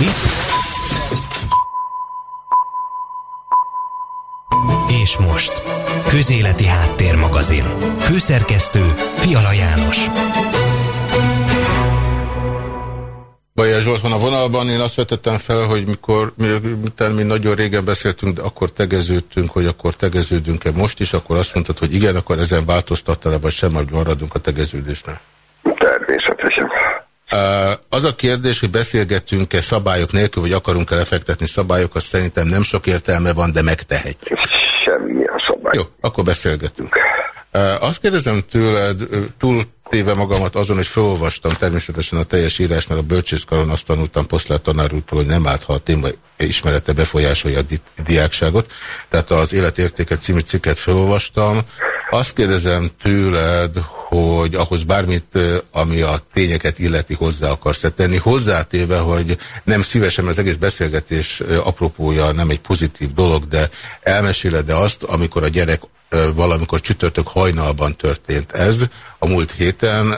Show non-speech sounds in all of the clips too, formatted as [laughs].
Itt? És most. Közéleti Háttérmagazin. Főszerkesztő Fiala János. Bajer Zsolt van a vonalban, én azt vetettem fel, hogy mikor mi, mi nagyon régen beszéltünk, de akkor tegeződtünk, hogy akkor tegeződünk-e most is, akkor azt mondtad, hogy igen, akkor ezen változtattál, vagy sem, hogy maradunk a tegeződésnél. Az a kérdés, hogy beszélgetünk-e szabályok nélkül, vagy akarunk-e lefektetni szabályokat, szerintem nem sok értelme van, de megtehetjük. Semmilyen szabály. Jó, akkor beszélgetünk. Azt kérdezem tőled, túl téve magamat azon, hogy felolvastam természetesen a teljes írás, mert a bölcsészkaron azt tanultam Poszlát tanárútól, hogy nem állt, ha a téma ismerete befolyásolja a di diákságot. Tehát az Életértéket című cikket felolvastam. Azt kérdezem tőled, hogy ahhoz bármit, ami a tényeket illeti hozzá akarsz -e tenni, hozzátéve, hogy nem szívesen, az egész beszélgetés apropója nem egy pozitív dolog, de elmeséled de azt, amikor a gyerek valamikor csütörtök hajnalban történt ez. A múlt héten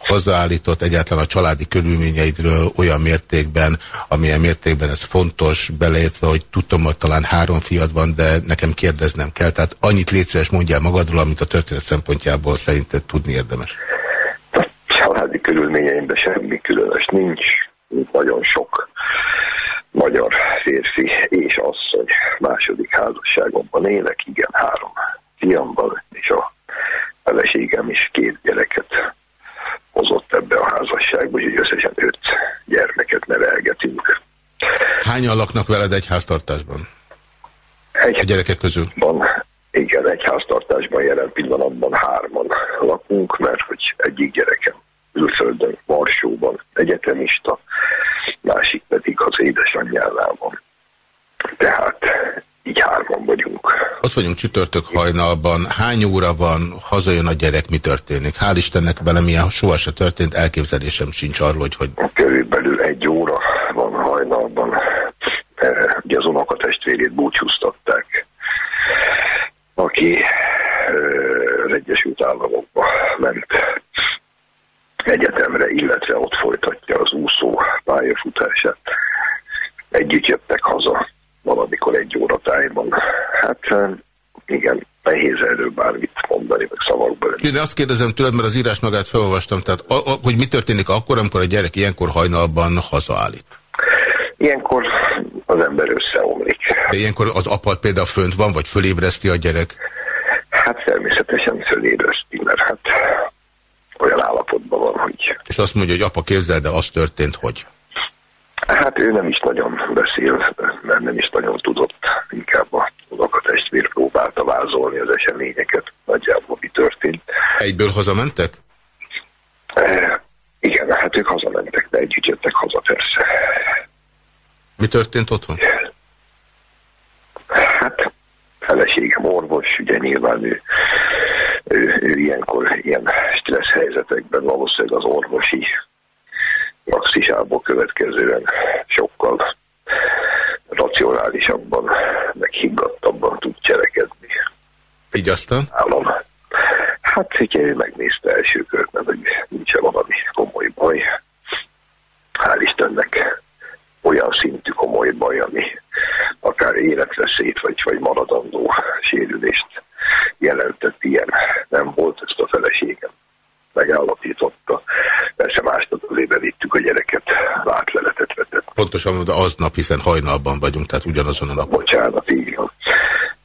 hazaállított egyáltalán a családi körülményeidről olyan mértékben, amilyen mértékben ez fontos, beleértve, hogy tudtam, hogy talán három fiad van, de nekem kérdeznem kell. Tehát annyit létszeres mondjál magadról, amit a történet szempontjából szerinted tudni érdemes. A családi körülményeimben semmi különös nincs. Nagyon sok magyar férfi és asszony második házasságomban élek, igen, három fiamban, és a feleségem is két gyereket hozott ebbe a házasságba, úgyhogy összesen öt gyermeket nevelgetünk. Hányan laknak veled egy háztartásban? Egy a gyerekek közül? Van, igen, egy háztartásban jelen pillanatban hárman lakunk, mert hogy egyik gyerekem külföldön, Varsóban egyetemista, másik pedig az édesanyjánál van. Tehát így hárman vagyunk. Ott vagyunk csütörtök hajnalban. Hány óra van, hazajön a gyerek, mi történik? Hál' Istennek velem ilyen soha se történt, elképzelésem sincs arról, hogy... hogy... Körülbelül egy óra van hajnalban. Eh, ugye az unokatestvérét búcsúztatták, aki eh, az Egyesült Államokba ment egyetemre, illetve ott folytatja az úszó pályafutását. Együtt jöttek haza valamikor egy óra tájban. Hát igen, nehéz erről bármit mondani, meg szavakban. De azt kérdezem tőled, mert az írás magát felolvastam, tehát a, a, hogy mi történik akkor, amikor a gyerek ilyenkor hajnalban hazaállít? Ilyenkor az ember összeomlik. De ilyenkor az apa például fönt van, vagy fölébreszti a gyerek? Hát természetesen fölébreszti, mert hát olyan állapotban van, hogy... És azt mondja, hogy apa képzeld de az történt, hogy... Hát ő nem is nagyon beszél, mert nem is nagyon tudott, inkább a unokatestvér próbálta vázolni az eseményeket, nagyjából mi történt. Egyből hazamentek? E, igen, hát ők hazamentek, de együtt jöttek haza persze. Mi történt otthon? Hát feleségem orvos, ugye nyilván ő, ő, ő ilyenkor ilyen stressz helyzetekben valószínűleg az orvosi praxisából következően sokkal racionálisabban, meg higgadtabban tud cselekedni. Így aztán? Állom. Hát, hogyha ő megnézte első körben, hogy nincs -e valami komoly baj. Hál' Istennek olyan szintű komoly baj, ami akár életveszélyt, vagy, vagy maradandó sérülést jelentett ilyen. Nem volt ezt a feleségem megállapította. Persze másnap azért bevittük a gyereket, látleletet vetett. Pontosan, de aznap, hiszen hajnalban vagyunk, tehát ugyanazon a napon. Bocsánat, így van.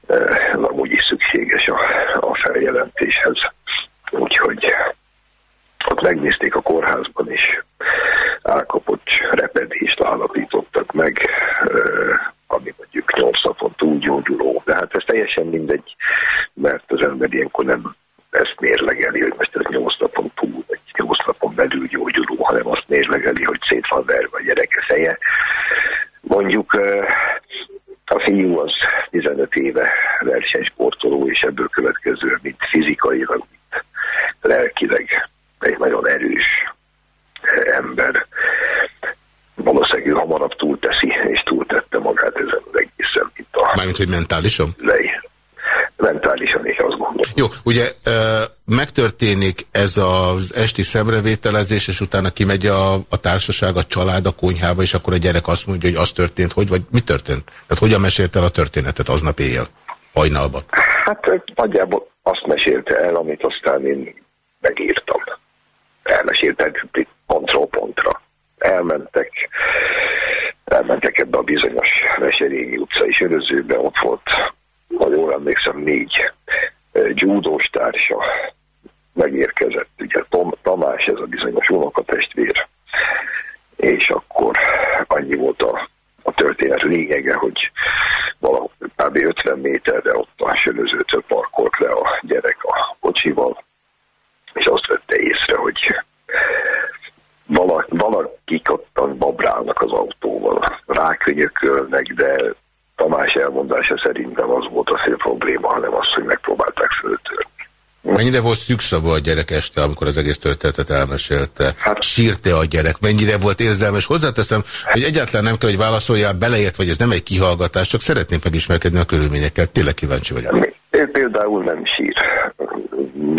Ez amúgy is szükséges a, a feljelentéshez. Úgyhogy ott megnézték a kórházban is. Álkapott repedést állapítottak meg, ami mondjuk 8 napon túlgyógyuló. De hát ez teljesen mindegy, mert az ember ilyenkor nem ezt mérlegeli, hogy most ez 8 napon túl, vagy 8 napon belül gyógyuló, hanem azt mérlegeli, hogy szét van verve a gyereke feje. Mondjuk a fiú az 15 éve versenysportoló, és ebből következő, mint fizikailag, mint lelkileg egy nagyon erős ember. Valószínűleg ő hamarabb túlteszi, és túltette magát ezen az egészen, mint a... Mármint, hogy mentálisan? Lej mentálisan is azt gondolom. Jó, ugye megtörténik ez az esti szemrevételezés, és utána kimegy a, a társaság, a család a konyhába, és akkor a gyerek azt mondja, hogy az történt, hogy, vagy mi történt? Tehát hogyan mesélte el a történetet aznap éjjel, hajnalban? Hát nagyjából azt mesélte el, amit aztán én megírtam. Elmeséltek kontrollpontra. Elmentek, elmentek ebbe a bizonyos Veserényi utcai sörözőbe, ott volt, ha jól emlékszem, négy gyúdós társa megérkezett, ugye Tom, Tamás, ez a bizonyos unokatestvér, és akkor annyi volt a, a történet lényege, hogy valahol kb. 50 méterre ott a sörözőtől parkolt le a gyerek a kocsival, és azt vette észre, hogy valaki, valakik ottan babrálnak az autóval, rákönyökölnek, de Tamás elmondása szerintem az volt a szép probléma, hanem az, hogy megpróbálták föltörni. Mennyire volt szükszavú a gyerek este, amikor az egész történetet elmesélte? Hát, Sírte a gyerek? Mennyire volt érzelmes? Hozzáteszem, hogy egyáltalán nem kell, hogy válaszoljál beleért, vagy ez nem egy kihallgatás, csak szeretnék megismerkedni a körülményekkel. Tényleg kíváncsi vagyok. Én például nem sír.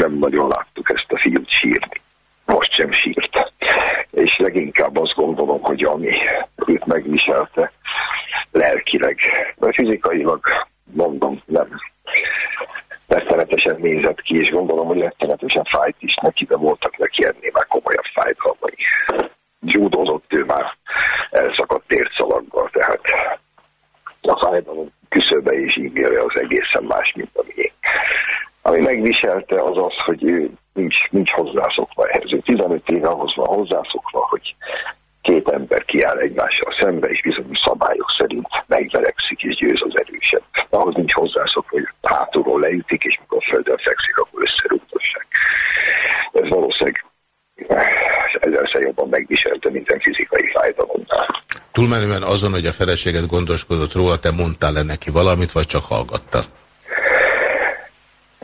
Nem nagyon láttuk ezt a fiút sírni. Most sem sírt. És leginkább azt gondolom, hogy ami őt megviselte, lelkileg, de fizikailag mondom, nem rettenetesen nézett ki, és gondolom, hogy rettenetesen fájt is neki, de voltak neki ennél már komolyabb fájdalmai. Júdozott ő már elszakadt térszalaggal, tehát a fájdalom küszöbe és ingere az egészen más, mint a miénk. Ami megviselte az az, hogy ő nincs, nincs hozzászokva ehhez. Ő 15 éve ahhoz van hozzászokva, hogy két ember kiáll egymással szembe, és bizonyos szabályok szerint megverekszik és győz az erősebb. Ahhoz nincs hozzászok, hogy hátulról leütik, és mikor földön fekszik, akkor összerúgdossák. Ez valószínűleg ezerszer jobban megviselte minden fizikai fájdalomnál. Túlmenően azon, hogy a feleséget gondoskodott róla, te mondtál-e neki valamit, vagy csak hallgatta?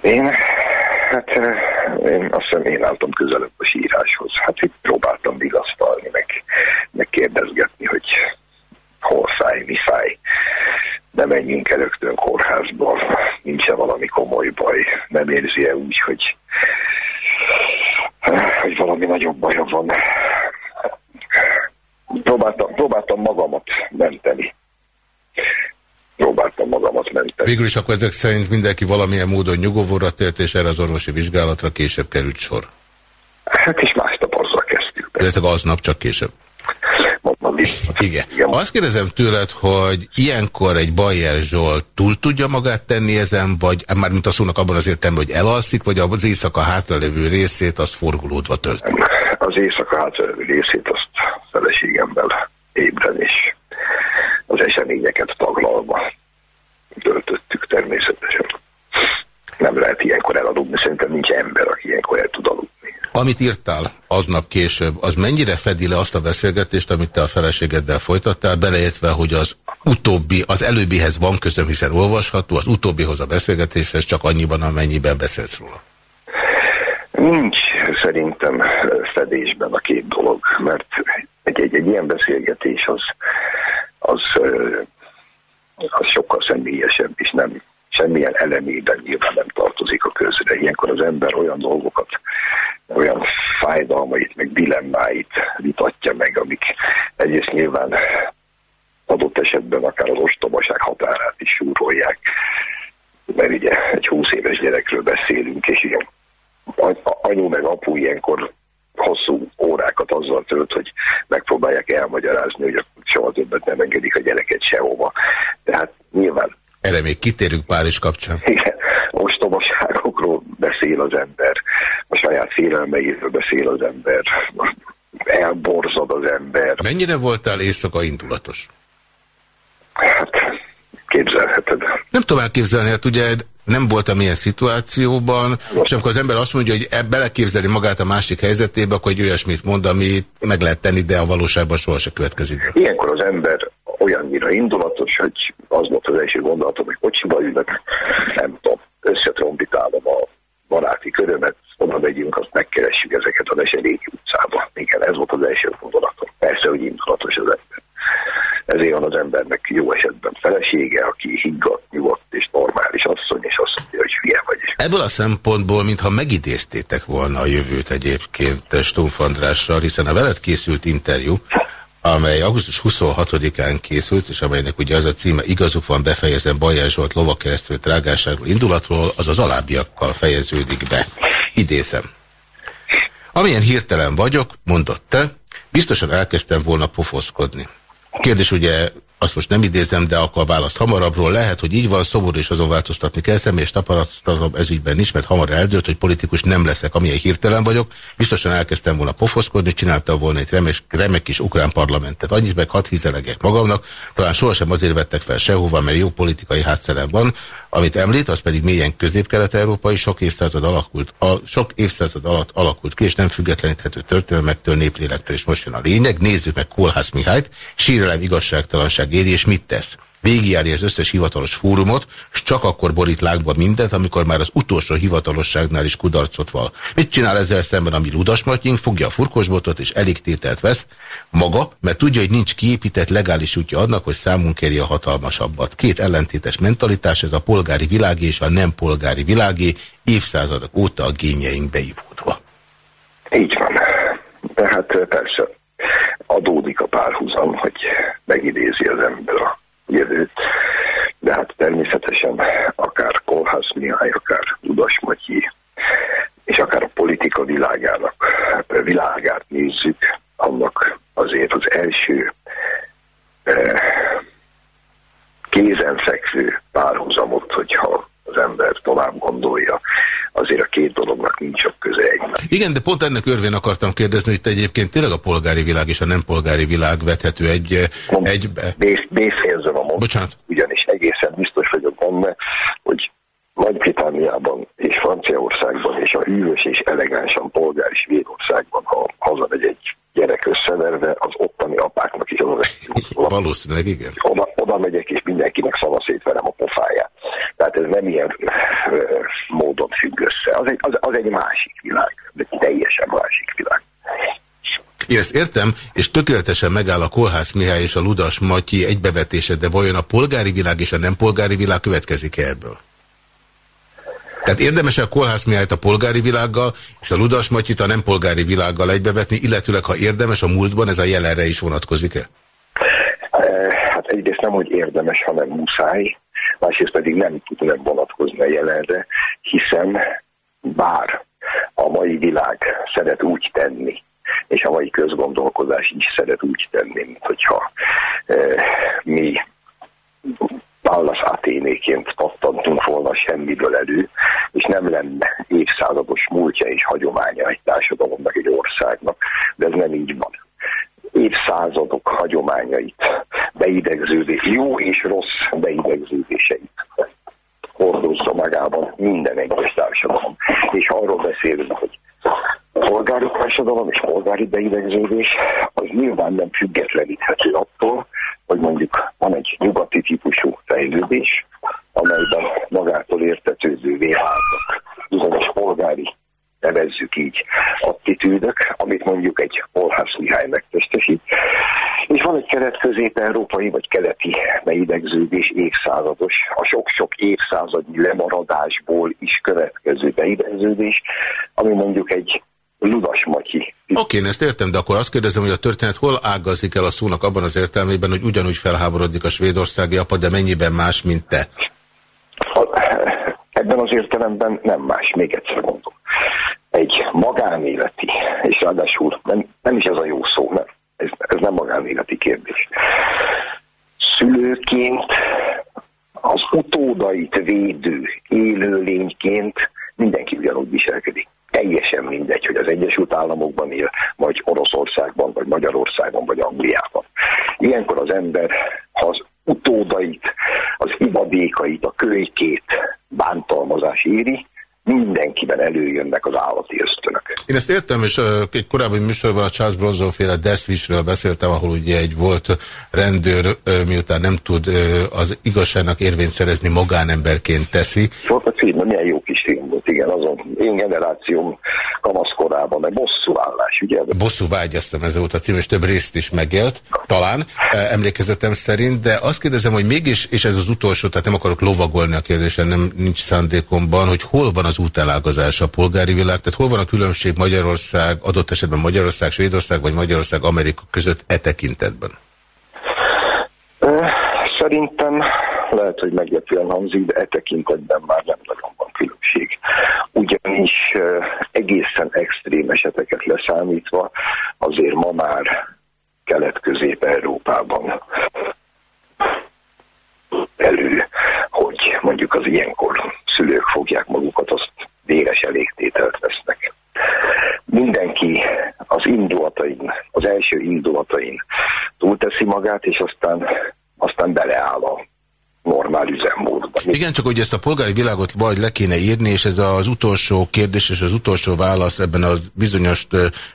Én, hát én azt hiszem én álltam közelebb a síráshoz. Hát itt próbáltam meg kérdezgetni, hogy hol fáj, mi fáj. Ne menjünk el rögtön kórházba, nincsen valami komoly baj, nem érzi-e úgy, hogy, hogy valami nagyobb baja van. Próbáltam, próbáltam magamat menteni próbáltam magamat menteni. Végül is akkor ezek szerint mindenki valamilyen módon nyugovóra tért, és erre az orvosi vizsgálatra később került sor. Hát és másnap azzal kezdtük. Illetve aznap csak később. Mondom, Igen. Igen. Azt kérdezem tőled, hogy ilyenkor egy Bayer Zsolt túl tudja magát tenni ezen, vagy már mint a szónak abban az értelemben, hogy elalszik, vagy az éjszaka hátralevő részét azt forgulódva tölti? Az éjszaka hátralevő részét azt feleségemmel ébren és az eseményeket taglalva töltöttük természetesen. Nem lehet ilyenkor eladugni, szerintem nincs ember, aki ilyenkor el tud aludni. Amit írtál aznap később, az mennyire fedi le azt a beszélgetést, amit te a feleségeddel folytattál, beleértve, hogy az utóbbi, az előbbihez van közöm, hiszen olvasható, az utóbbihoz a beszélgetéshez csak annyiban, amennyiben beszélsz róla? Nincs szerintem fedésben a két dolog, mert egy, egy, egy ilyen beszélgetés az az, az sokkal személyesebb, és nem semmilyen elemében nyilván nem tartozik a közre. Ilyenkor az ember olyan dolgokat, olyan fájdalmait, meg dilemmáit vitatja meg, amik egyrészt nyilván adott esetben akár az ostobaság határát is súrolják, mert ugye egy 20 éves gyerekről beszélünk, és ilyen anyu meg apu ilyenkor hosszú órákat azzal tölt, hogy megpróbálják elmagyarázni, hogy soha többet nem engedik a gyereket sehova. Tehát nyilván... Erre még kitérünk Párizs kapcsán. Igen, ostobaságokról beszél az ember, a saját félelmeiről beszél az ember, elborzad az ember. Mennyire voltál éjszaka indulatos? Hát, képzelheted. Nem tudom elképzelni, hát ugye nem voltam ilyen szituációban, és amikor az ember azt mondja, hogy e beleképzeli magát a másik helyzetébe, akkor egy olyasmit mond, amit meg lehet tenni, de a valóságban sohasem következik. Ilyenkor az ember olyannyira indulatos, hogy az volt az első gondolatom, hogy kocsiba ülök, nem tudom, összetrombitálom a baráti körömet, oda megyünk, azt megkeressük ezeket a Veseréki utcába. Igen, ez volt az első gondolatom. Persze, hogy indulatos az ember. Ezért van az embernek jó esetben felesége, aki higgadt, nyugodt és normális asszony, és azt mondja, hogy hülye vagy, és Ebből a szempontból, mintha megidéztétek volna a jövőt egyébként Stumf Andrással, hiszen a veled készült interjú, amely augusztus 26-án készült, és amelynek ugye az a címe Igazuk van befejezem Bajás Zsolt lovakeresztül trágárságról indulatról, az az alábbiakkal fejeződik be. Idézem. Amilyen hirtelen vagyok, mondott te, biztosan elkezdtem volna pofoszkodni. Kérdés ugye azt most nem idézem, de akkor választ hamarabbról lehet, hogy így van, szomorú és azon változtatni kell, személyes tapasztalatom ezügyben nincs, mert hamar eldőlt, hogy politikus nem leszek, amilyen hirtelen vagyok. Biztosan elkezdtem volna pofoszkodni, csináltam volna egy remek, remek kis ukrán parlamentet. Annyit meg hadd hizelegek magamnak, talán sohasem azért vettek fel sehova, mert jó politikai hátszerem van, amit említ, az pedig mélyen közép-kelet-európai, sok évszázad alakult, sok évszázad alatt alakult ki, és nem függetleníthető történelmektől, néplélektől, és most jön a lényeg. Nézzük meg Kolhász Mihályt, sírelem, igazságtalanság éri, és mit tesz? Végigjárja az összes hivatalos fórumot, és csak akkor borít lágba mindent, amikor már az utolsó hivatalosságnál is kudarcot val. Mit csinál ezzel szemben, ami Ludas Matyink? Fogja a furkosbotot és elég tételt vesz maga, mert tudja, hogy nincs kiépített legális útja annak, hogy számunk kéri a hatalmasabbat. Két ellentétes mentalitás, ez a polgári világé és a nem polgári világé, évszázadok óta a gényeink beivódva. Így van. Tehát persze adódik a párhuzam, hogy megidézi az ember a jövőt. De hát természetesen akár Kolhász Mihály, akár Udas Matyi, és akár a politika világának, világát nézzük, annak azért az első eh, kézenfekvő párhuzamot, hogyha az ember tovább gondolja, azért a két dolognak nincs sok köze egymás. Igen, de pont ennek örvén akartam kérdezni, hogy te egyébként tényleg a polgári világ és a nem polgári világ vethető egy... egy... Béférzem a mond, Bocsánat. ugyanis egészen biztos vagyok benne, hogy nagy-Britániában és Franciaországban és a hűvös és elegánsan polgári Svédországban, ha hazamegy egy gyerek összeverve, az ottani apáknak is az Valószínűleg igen. Oda, oda megyek, és mindenkinek szavaszétverem a pofáját. Tehát ez nem ilyen módon függ össze. Az egy, az, az egy másik világ, egy teljesen másik világ. Én ezt értem, és tökéletesen megáll a Kolhász Mihály és a Ludas Matyi egybevetése, de vajon a polgári világ és a nem polgári világ következik-e ebből? Tehát érdemes a Kolhász Mihályt a polgári világgal, és a Ludas Matyit a nem polgári világgal egybevetni, illetőleg ha érdemes a múltban, ez a jelenre is vonatkozik-e? Hát egyrészt nem, hogy érdemes, hanem muszáj másrészt pedig nem tud nem vonatkozni a jelenre, hiszen bár a mai világ szeret úgy tenni, és a mai közgondolkozás is szeret úgy tenni, mint hogyha e, mi Pallas Aténéként pattantunk volna semmiből elő, és nem lenne évszázados múltja és hagyománya egy társadalomnak, egy országnak, de ez nem így van évszázadok hagyományait, beidegződés, jó és rossz beidegződéseit hordozza magában minden egyes társadalom. És arról beszélünk, hogy polgári társadalom és polgári beidegződés az nyilván nem függetleníthető attól, hogy mondjuk van egy nyugati típusú fejlődés, amelyben magától értetődővé váltak bizonyos polgári nevezzük így, attitűdök, amit mondjuk egy Olhász Mihály megtestesít. És van egy kelet-közép-európai vagy keleti beidegződés évszázados, a sok-sok évszázadnyi lemaradásból is következő beidegződés, ami mondjuk egy Ludas Matyi. Oké, én ezt értem, de akkor azt kérdezem, hogy a történet hol ágazik el a szónak abban az értelmében, hogy ugyanúgy felháborodik a svédországi apa, de mennyiben más, mint te? Ebben az értelemben nem más, még egyszer mondom egy magánéleti, és ráadásul nem, nem is ez a jó szó, nem, ez, ez nem magánéleti kérdés. Szülőként az utódait védő élőlényként mindenki ugyanúgy viselkedik. Teljesen mindegy, hogy az Egyesült Államokban él, vagy Oroszországban, vagy Magyarországon, vagy Angliában. Ilyenkor az ember, ha az utódait, az ivadékait, a kölykét bántalmazás éri, mindenkiben előjönnek az állati ösztönök. Én ezt értem, és egy korábbi műsorban a Charles Bronson féle Deathwish-ről beszéltem, ahol ugye egy volt rendőr, miután nem tud az igazságnak érvényt szerezni, magánemberként teszi. Volt a cím, milyen jó kis film volt, igen, azon én generációm kamaszkorában, meg állás, ugye? Bosszú vágyasztam, ez volt a cím, és több részt is megélt. Talán, emlékezetem szerint, de azt kérdezem, hogy mégis, és ez az utolsó, tehát nem akarok lovagolni a kérdésen, nem nincs szándékomban, hogy hol van az útelágazás a polgári világ, tehát hol van a különbség Magyarország, adott esetben Magyarország, Svédország, vagy Magyarország, Amerika között e tekintetben? Szerintem lehet, hogy meglepően hangzik, de e tekintetben már nem nagyon van különbség. Ugyanis egészen extrém eseteket leszámítva azért ma már Kelet-Közép-Európában elő, hogy mondjuk az ilyenkor szülők fogják magukat, azt véres elégtételt vesznek. Mindenki az indulatain, az első indulatain túlteszi magát, és aztán, aztán beleáll a normál üzemmódban. Igen, csak hogy ezt a polgári világot vagy le kéne írni, és ez az utolsó kérdés és az utolsó válasz ebben a bizonyos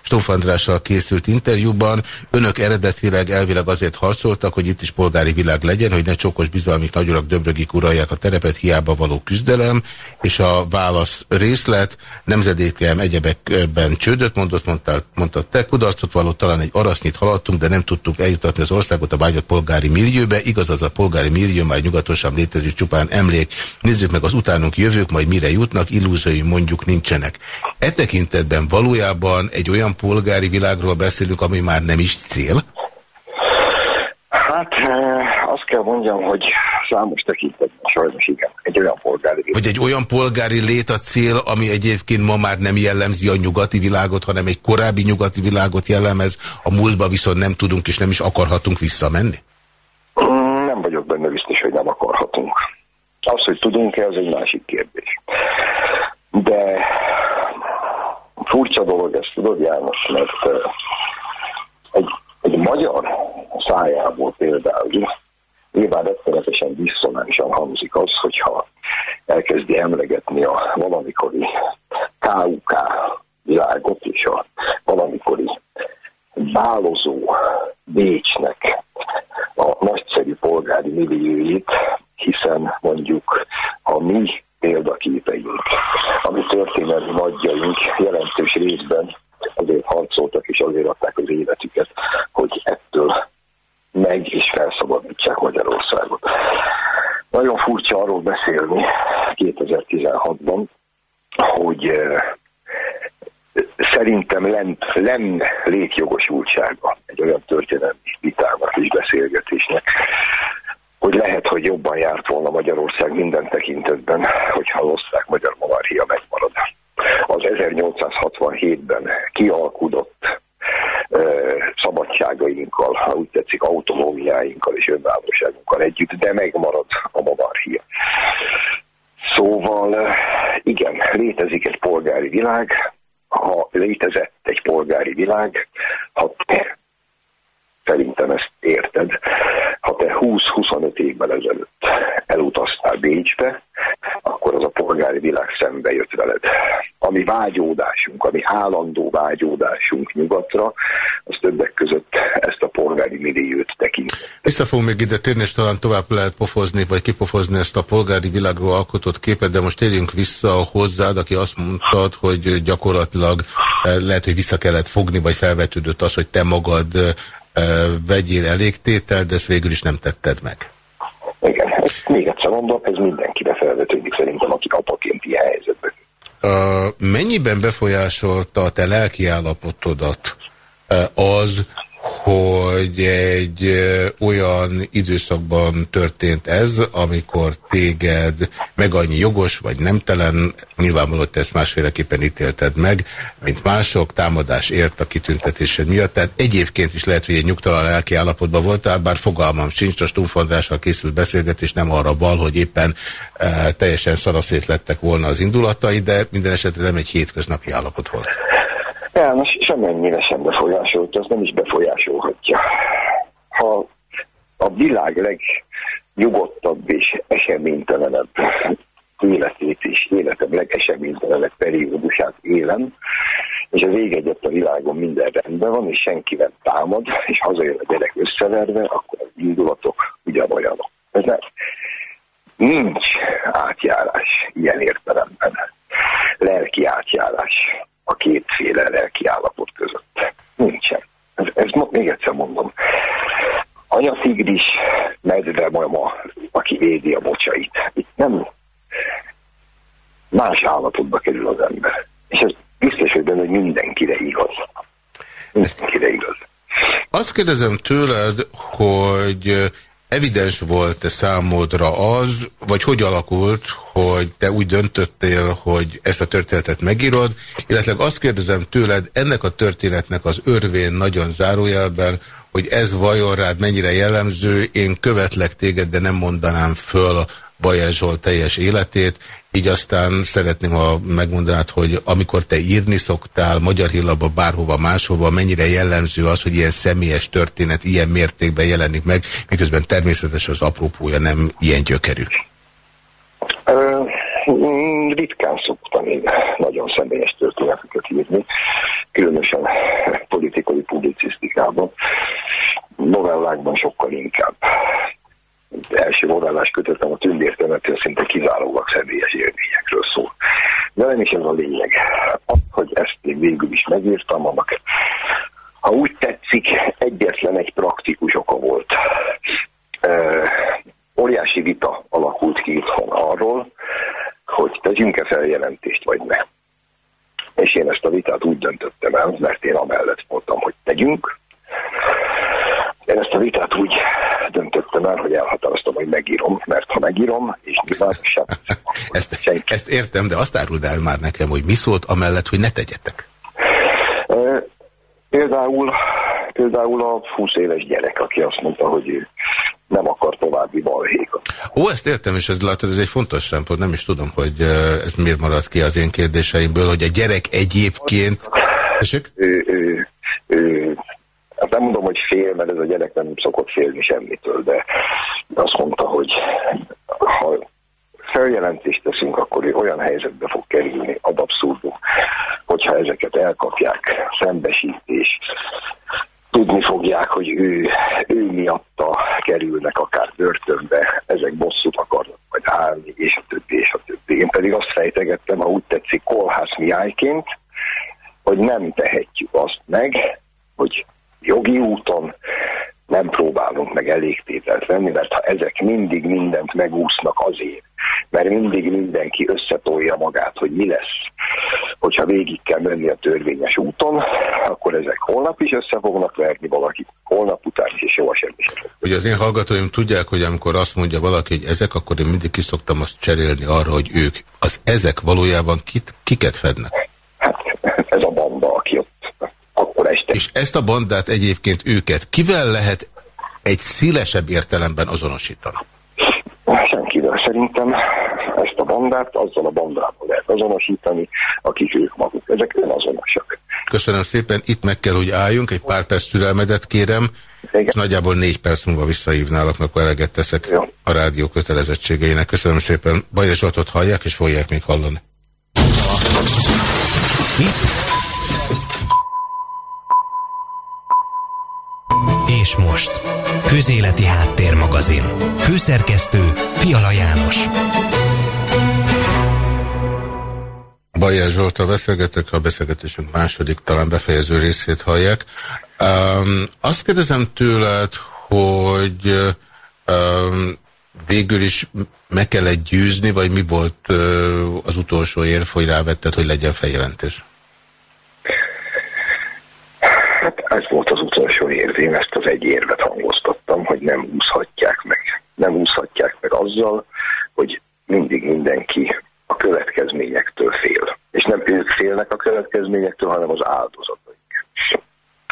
Stóf Andrással készült interjúban. Önök eredetileg elvileg azért harcoltak, hogy itt is polgári világ legyen, hogy ne csokos bizalmik nagyurak döbrögik uralják a terepet, hiába való küzdelem, és a válasz részlet, nemzedékem egyebekben csődöt mondott, mondtál, mondtad te, kudarcot való, talán egy arasznyit haladtunk, de nem tudtuk eljutatni az országot a vágyott polgári millióbe, igaz az a polgári millió már nyugatosan létezik, csupán emlék. Nézzük meg az utánunk jövők, majd mire jutnak, illúziói mondjuk nincsenek. E tekintetben valójában egy olyan polgári világról beszélünk, ami már nem is cél? Hát eh, azt kell mondjam, hogy számos tekintetben sajnos igen, egy olyan polgári lét. Vagy egy olyan polgári lét a cél, ami egyébként ma már nem jellemzi a nyugati világot, hanem egy korábbi nyugati világot jellemez, a múltba viszont nem tudunk és nem is akarhatunk visszamenni? Mm, nem vagyok benne biztos, hogy nem akarhatunk. Az, hogy tudunk-e, az egy másik kérdés. De furcsa dolog ezt, tudod János, mert egy, egy magyar szájából például nyilván rettenetesen diszonánsan hangzik az, hogyha elkezdi emlegetni a valamikori KUK világot és a valamikori bálozó Bécsnek a nagyszerű polgári millióit, hiszen mondjuk a mi példaképeink, a mi történelmi nagyjaink jelentős részben azért harcoltak és azért adták az életüket, hogy ettől meg és felszabadítsák Magyarországot. Nagyon furcsa arról beszélni 2016-ban, hogy eh, szerintem lent, lenn létjogosultsága egy olyan történelmi vitának és beszélgetésnek, hogy lehet, hogy jobban járt volna Magyarország minden tekintetben, hogyha az osztrák-magyar monarchia megmarad. Az 1867-ben kialkudott szabadságainkkal, ha úgy tetszik, autonómiáinkkal és önállóságunkkal együtt, de megmarad a monarchia. Szóval igen, létezik egy polgári világ, ha létezett egy polgári világ, ha te, szerintem ezt érted, 20-25 évvel ezelőtt elutaztál Bécsbe, akkor az a polgári világ szembe jött veled. Ami vágyódásunk, ami állandó vágyódásunk nyugatra, az többek között ezt a polgári milliót tekint. Vissza fogunk még ide térni, és talán tovább lehet pofozni, vagy kipofozni ezt a polgári világról alkotott képet, de most térjünk vissza hozzád, aki azt mondtad, hogy gyakorlatilag eh, lehet, hogy vissza kellett fogni, vagy felvetődött az, hogy te magad vegyél elégtétel, de ezt végül is nem tetted meg. Igen, ezt még egyszer mondom, ez mindenkire felvetődik szerintem, aki apaként ilyen helyzetben. Mennyiben befolyásolta a te lelki állapotodat az, hogy egy olyan időszakban történt ez, amikor téged meg annyi jogos vagy nemtelen, nyilvánvalóan te ezt másféleképpen ítélted meg, mint mások, támadás ért a kitüntetésed miatt. Tehát egyébként is lehet, hogy egy nyugtalan lelki állapotban voltál, bár fogalmam sincs, a Stumpf Andrással készült beszélgetés nem arra val, hogy éppen e, teljesen szaraszét lettek volna az indulatai, de minden esetre nem egy hétköznapi állapot volt. János semennyire sem befolyásolta, az nem is befolyásolhatja. Ha a világ legnyugodtabb és eseménytelenebb életét és életem legeseménytelenebb periódusát élem, és az ég egyet a világon minden rendben van, és senki nem támad, és hazajön a gyerek összeverve, akkor az indulatok ugyanolyanok. Ez nem. Nincs átjárás ilyen értelemben. Lelki átjárás a kétféle lelki állapot között. Nincsen. Ez, ez még egyszer mondom. anyatigris, medve mama, aki védi a bocsait. Itt nem más állapotba kerül az ember. És ez biztos, hogy benne, mindenkire igaz. Mindenkire igaz. Azt kérdezem tőled, hogy evidens volt-e számodra az, vagy hogy alakult, hogy te úgy döntöttél, hogy ezt a történetet megírod, illetve azt kérdezem tőled, ennek a történetnek az örvén nagyon zárójelben, hogy ez vajon rád mennyire jellemző, én követlek téged, de nem mondanám föl Bajer Zsolt teljes életét, így aztán szeretném, ha megmondanád, hogy amikor te írni szoktál Magyar Hírlapba, bárhova máshova, mennyire jellemző az, hogy ilyen személyes történet ilyen mértékben jelenik meg, miközben természetesen az apropója nem ilyen gyökerű. Uh, ritkán szoktam én nagyon személyes történeteket írni, különösen politikai publicisztikában, novellákban sokkal inkább első novellás kötetem a tündértemető szinte kizárólag személyes élményekről szól. De nem is ez a lényeg. Az, hogy ezt én végül is megírtam, annak ha úgy tetszik, egyetlen egy praktikus oka volt. Óriási vita alakult ki itthon arról, hogy tegyünk-e feljelentést, vagy ne. És én ezt a vitát úgy döntöttem el, mert én amellett voltam, hogy tegyünk, én ezt a vitát úgy döntöttem el, hogy elhatároztam, hogy megírom, mert ha megírom, és nyilván sem. ezt, senki. ezt értem, de azt áruld el már nekem, hogy mi szólt amellett, hogy ne tegyetek. Például, például a 20 éves gyerek, aki azt mondta, hogy ő nem akar további balhékat. Ó, ezt értem, és ez látod, ez egy fontos szempont, nem is tudom, hogy ez miért maradt ki az én kérdéseimből, hogy a gyerek egyébként... Tessék? Ő, ő, ő, Hát nem mondom, hogy fél, mert ez a gyerek nem szokott félni semmitől, de azt mondta, hogy ha feljelentést teszünk, akkor olyan helyzetbe fog kerülni, ad abszurdum, hogyha ezeket elkapják, szembesítés, tudni fogják, hogy ő, ő miatta kerülnek akár börtönbe, ezek bosszút akarnak majd állni, és a többi, és a többi. Én pedig azt fejtegettem, ha úgy tetszik, kolhász miájként, hogy nem tehetjük azt meg, hogy jogi úton nem próbálunk meg elégtételt venni, mert ha ezek mindig mindent megúsznak azért, mert mindig mindenki összetolja magát, hogy mi lesz, hogyha végig kell menni a törvényes úton, akkor ezek holnap is össze fognak verni valakit, holnap után is, és sohasem is. Ugye az én hallgatóim tudják, hogy amikor azt mondja valaki, hogy ezek, akkor én mindig kiszoktam azt cserélni arra, hogy ők. Az ezek valójában kit, kiket fednek? Hát ez a banda, aki ott akkor este. És ezt a bandát egyébként őket kivel lehet egy szélesebb értelemben azonosítani? Szerintem ezt a bandát azzal a bandával lehet azonosítani, akik ők maguk. Ezek önazonosak. Köszönöm szépen, itt meg kell, hogy álljunk, egy pár perc türelmedet kérem, Igen. és nagyjából négy perc múlva visszahívnálok, mert eleget teszek Jó. a rádió kötelezettségeinek. Köszönöm szépen, Bajer Zsoltot hallják, és fogják még hallani. Mi? És most, Közéleti Háttérmagazin. Főszerkesztő Fiala János. Bajer Zsoltal beszélgetek, a beszélgetésünk második, talán befejező részét hallják. Um, azt kérdezem tőled, hogy um, végül is meg kellett győzni, vagy mi volt uh, az utolsó érv, hogy rávetted, hogy legyen feljelentés? Hát ez volt az utolsó érv. Én ezt az egy érvet hangoztattam, hogy nem úszhatják meg. Nem úszhatják meg azzal, hogy mindig mindenki a következményektől fél. És nem ők félnek a következményektől, hanem az áldozataik.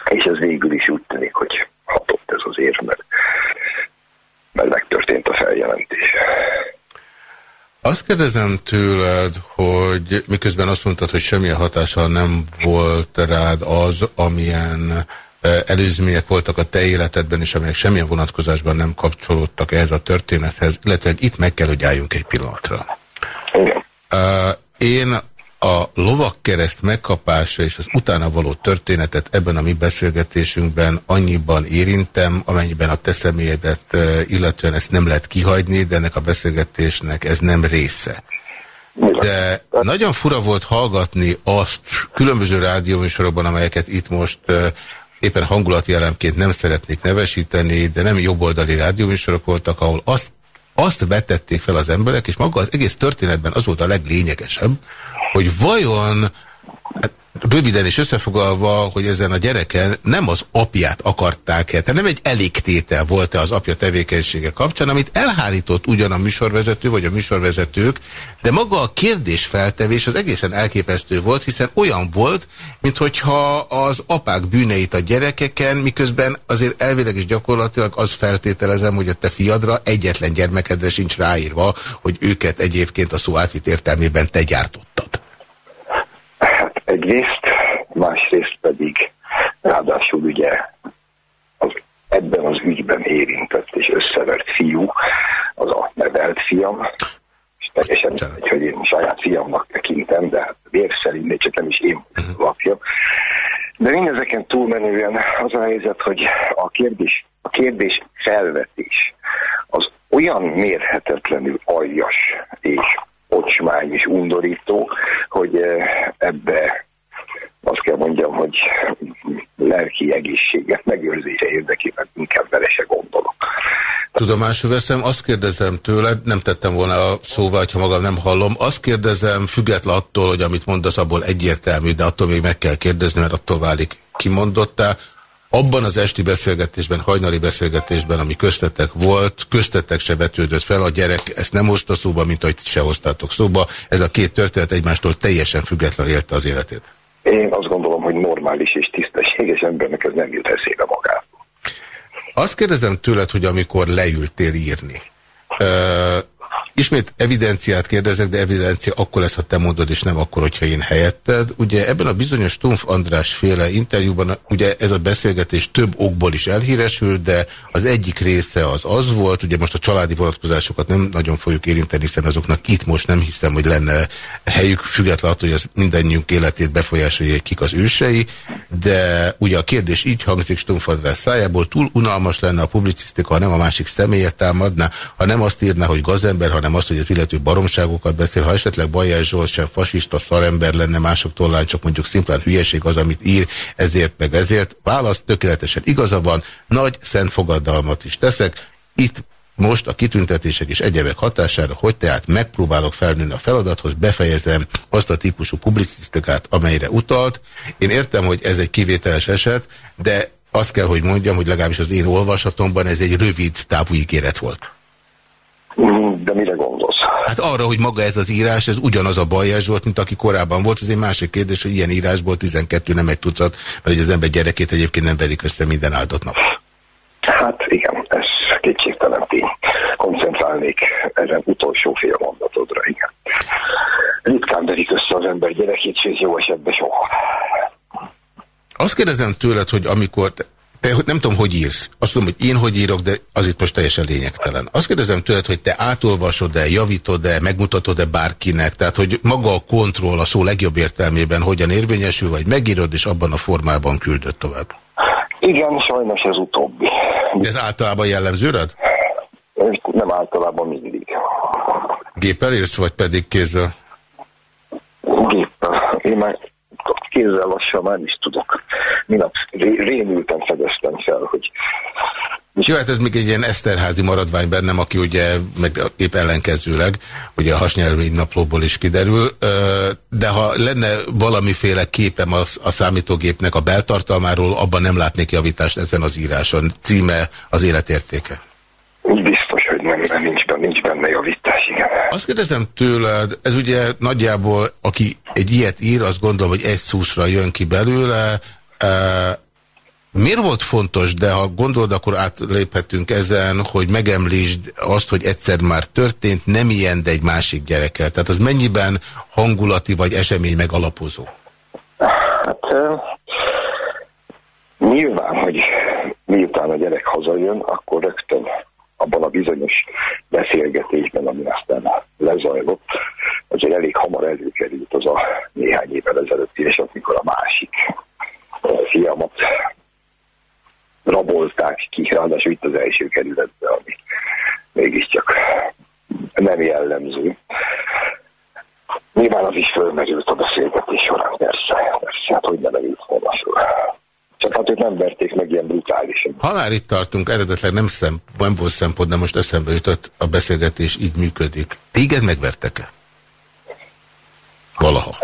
És ez végül is úgy tűnik, hogy hatott ez az érv, mert, mert megtörtént a feljelentés. Azt kérdezem tőled, hogy miközben azt mondtad, hogy semmilyen hatással nem volt rád az, amilyen előzmények voltak a te életedben, és amelyek semmilyen vonatkozásban nem kapcsolódtak ehhez a történethez, illetve itt meg kell, hogy álljunk egy pillanatra. E, én a lovakkereszt megkapása és az utána való történetet ebben a mi beszélgetésünkben annyiban érintem, amennyiben a te személyedet illetően ezt nem lehet kihagyni, de ennek a beszélgetésnek ez nem része. De nagyon fura volt hallgatni azt különböző rádióműsorokban, amelyeket itt most éppen hangulati elemként nem szeretnék nevesíteni, de nem jobboldali rádióműsorok voltak, ahol azt, azt vetették fel az emberek, és maga az egész történetben az volt a leglényegesebb, hogy vajon hát röviden és összefoglalva, hogy ezen a gyereken nem az apját akarták-e, tehát nem egy elégtétel volt-e az apja tevékenysége kapcsán, amit elhárított ugyan a műsorvezető vagy a műsorvezetők, de maga a kérdésfeltevés az egészen elképesztő volt, hiszen olyan volt, mintha az apák bűneit a gyerekeken, miközben azért elvileg is gyakorlatilag az feltételezem, hogy a te fiadra egyetlen gyermekedre sincs ráírva, hogy őket egyébként a szó átvitt értelmében te gyártottad egyrészt, másrészt pedig ráadásul ugye az ebben az ügyben érintett és összevert fiú, az a nevelt fiam, és teljesen egy, hogy én saját fiamnak tekintem, de hát vér szerint csak nem is én lapja. De mindezeken túlmenően az a helyzet, hogy a kérdés, a kérdés felvetés az olyan mérhetetlenül aljas és ocsmány és undorító, hogy eh, ebbe azt kell mondjam, hogy lelki egészséget megőrzése érdekében inkább vele se gondolok. Tudomásul veszem, azt kérdezem tőled, nem tettem volna a szóval, ha magam nem hallom, azt kérdezem, független attól, hogy amit mondasz, abból egyértelmű, de attól még meg kell kérdezni, mert attól válik kimondottál, abban az esti beszélgetésben, hajnali beszélgetésben, ami köztetek volt, köztetek se vetődött fel, a gyerek ezt nem hozta szóba, mint ahogy se hoztátok szóba. Ez a két történet egymástól teljesen független élte az életét. Én azt gondolom, hogy normális és tisztességes embernek ez nem jut eszébe magától. Azt kérdezem tőled, hogy amikor leültél írni, Ismét evidenciát kérdezek, de evidencia akkor lesz, ha te mondod, és nem akkor, hogyha én helyetted. Ugye ebben a bizonyos Tumf András féle interjúban, ugye ez a beszélgetés több okból is elhíresült, de az egyik része az az volt, ugye most a családi vonatkozásokat nem nagyon fogjuk érinteni, hiszen azoknak itt most nem hiszem, hogy lenne helyük, függetlenül hogy az mindannyiunk életét befolyásolja, kik az ősei, de ugye a kérdés így hangzik Tumf András szájából, túl unalmas lenne a publicisztika, ha nem a másik személyet támadna, ha nem azt írná, hogy gazember, hanem azt, hogy az illető baromságokat beszél. Ha esetleg Bajás Zsolt sem fasiszta szarember lenne, mások tollán csak mondjuk szimplán hülyeség az, amit ír, ezért meg ezért. Válasz tökéletesen igaza van, nagy szent fogadalmat is teszek. Itt most a kitüntetések és egyebek hatására, hogy tehát megpróbálok felnőni a feladathoz, befejezem azt a típusú publicisztikát, amelyre utalt. Én értem, hogy ez egy kivételes eset, de azt kell, hogy mondjam, hogy legalábbis az én olvasatomban ez egy rövid távú ígéret volt. De mire gondolsz? Hát arra, hogy maga ez az írás, ez ugyanaz a Bajer volt, mint aki korábban volt. Ez egy másik kérdés, hogy ilyen írásból 12 nem egy tucat, mert az ember gyerekét egyébként nem verik össze minden áldott nap. Hát igen, ez kétségtelen tény. Koncentrálnék ezen utolsó fél mondatodra, igen. Ritkán verik össze az ember gyerekét, és jó esetben soha. Azt kérdezem tőled, hogy amikor nem tudom, hogy írsz. Azt tudom, hogy én hogy írok, de az itt most teljesen lényegtelen. Azt kérdezem tőled, hogy te átolvasod-e, javítod-e, megmutatod-e bárkinek, tehát hogy maga a kontroll a szó legjobb értelmében hogyan érvényesül, vagy megírod, és abban a formában küldött tovább. Igen, sajnos ez utóbbi. De ez általában jellemző rád? Nem általában mindig. Géppel írsz, vagy pedig kézzel? Géppel. Én már kézzel lassan már is tudok. Minap rémültem fedeztem fel, hogy jó, hát ez még egy ilyen Eszterházi maradvány bennem, aki ugye meg épp ellenkezőleg, ugye a hasnyelvi naplóból is kiderül, de ha lenne valamiféle képem a, a számítógépnek a beltartalmáról, abban nem látnék javítást ezen az íráson. Címe az életértéke. Biztos, hogy nem, mert nincs, benne, nincs benne javítás, igen. Azt kérdezem tőled, ez ugye nagyjából, aki egy ilyet ír, azt gondolom, hogy egy szúszra jön ki belőle, Miért volt fontos, de ha gondolod, akkor átléphetünk ezen, hogy megemlítsd azt, hogy egyszer már történt, nem ilyen, de egy másik gyerekkel. Tehát az mennyiben hangulati vagy esemény megalapozó? Hát nyilván, hogy miután a gyerek hazajön, akkor rögtön abban a bizonyos beszélgetésben, ami aztán lezajlott, azért elég hamar előkerült az a néhány évvel ezelőtti és amikor a másik fiamat rabolták ki, ráadásul itt az első kerületben, ami mégiscsak nem jellemző. Nyilván az is fölmerült a beszélgetés során, persze, persze, hát hogy nem volna föl. Csak Hát őt nem verték meg ilyen brutálisan. Ha már itt tartunk, eredetleg nem, szem, nem volt szempont, de most eszembe jutott, a beszélgetés így működik. Téged megvertek-e? Valaha. [laughs]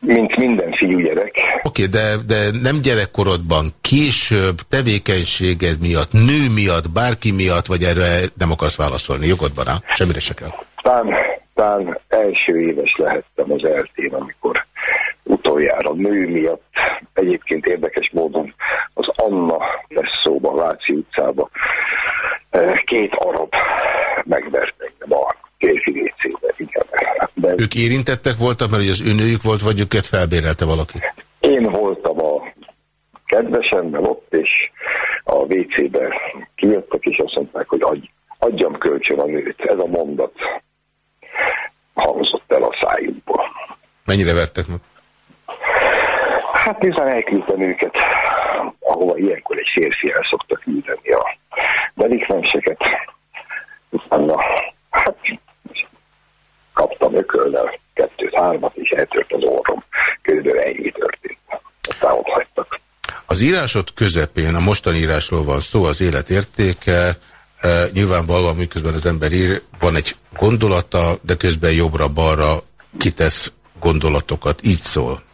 Mint minden fiúgyerek. Oké, okay, de, de nem gyerekkorodban, később, tevékenységed miatt, nő miatt, bárki miatt, vagy erre nem akarsz válaszolni? Jogodban áll? Semmire se kell. Tán, tán első éves lehettem az eltén, amikor utoljára nő miatt. Egyébként érdekes módon az Anna lesz szóban, Váci utcába. Két arab megvert engem a vécébe, igen. De ők érintettek voltak, mert az önőjük volt, vagy őket felbérelte valaki? Én voltam a kedvesemmel ott, és a WC-be kijöttek, és azt mondták, hogy adj, adjam kölcsön a nőt. Ez a mondat hangzott el a szájukból. Mennyire vertek meg? Hát nézzen elküldtem őket, ahova ilyenkor egy férfi el szokta küldeni a delikvenseket. Utána, hát kaptam ököllel kettőt, hármat, és eltört az orrom. Körülbelül ennyi történt. Aztán ott hagytak. Az írásod közepén, a mostani írásról van szó, az élet értéke, e, nyilvánvalóan miközben az ember ír, van egy gondolata, de közben jobbra-balra kitesz gondolatokat, így szól.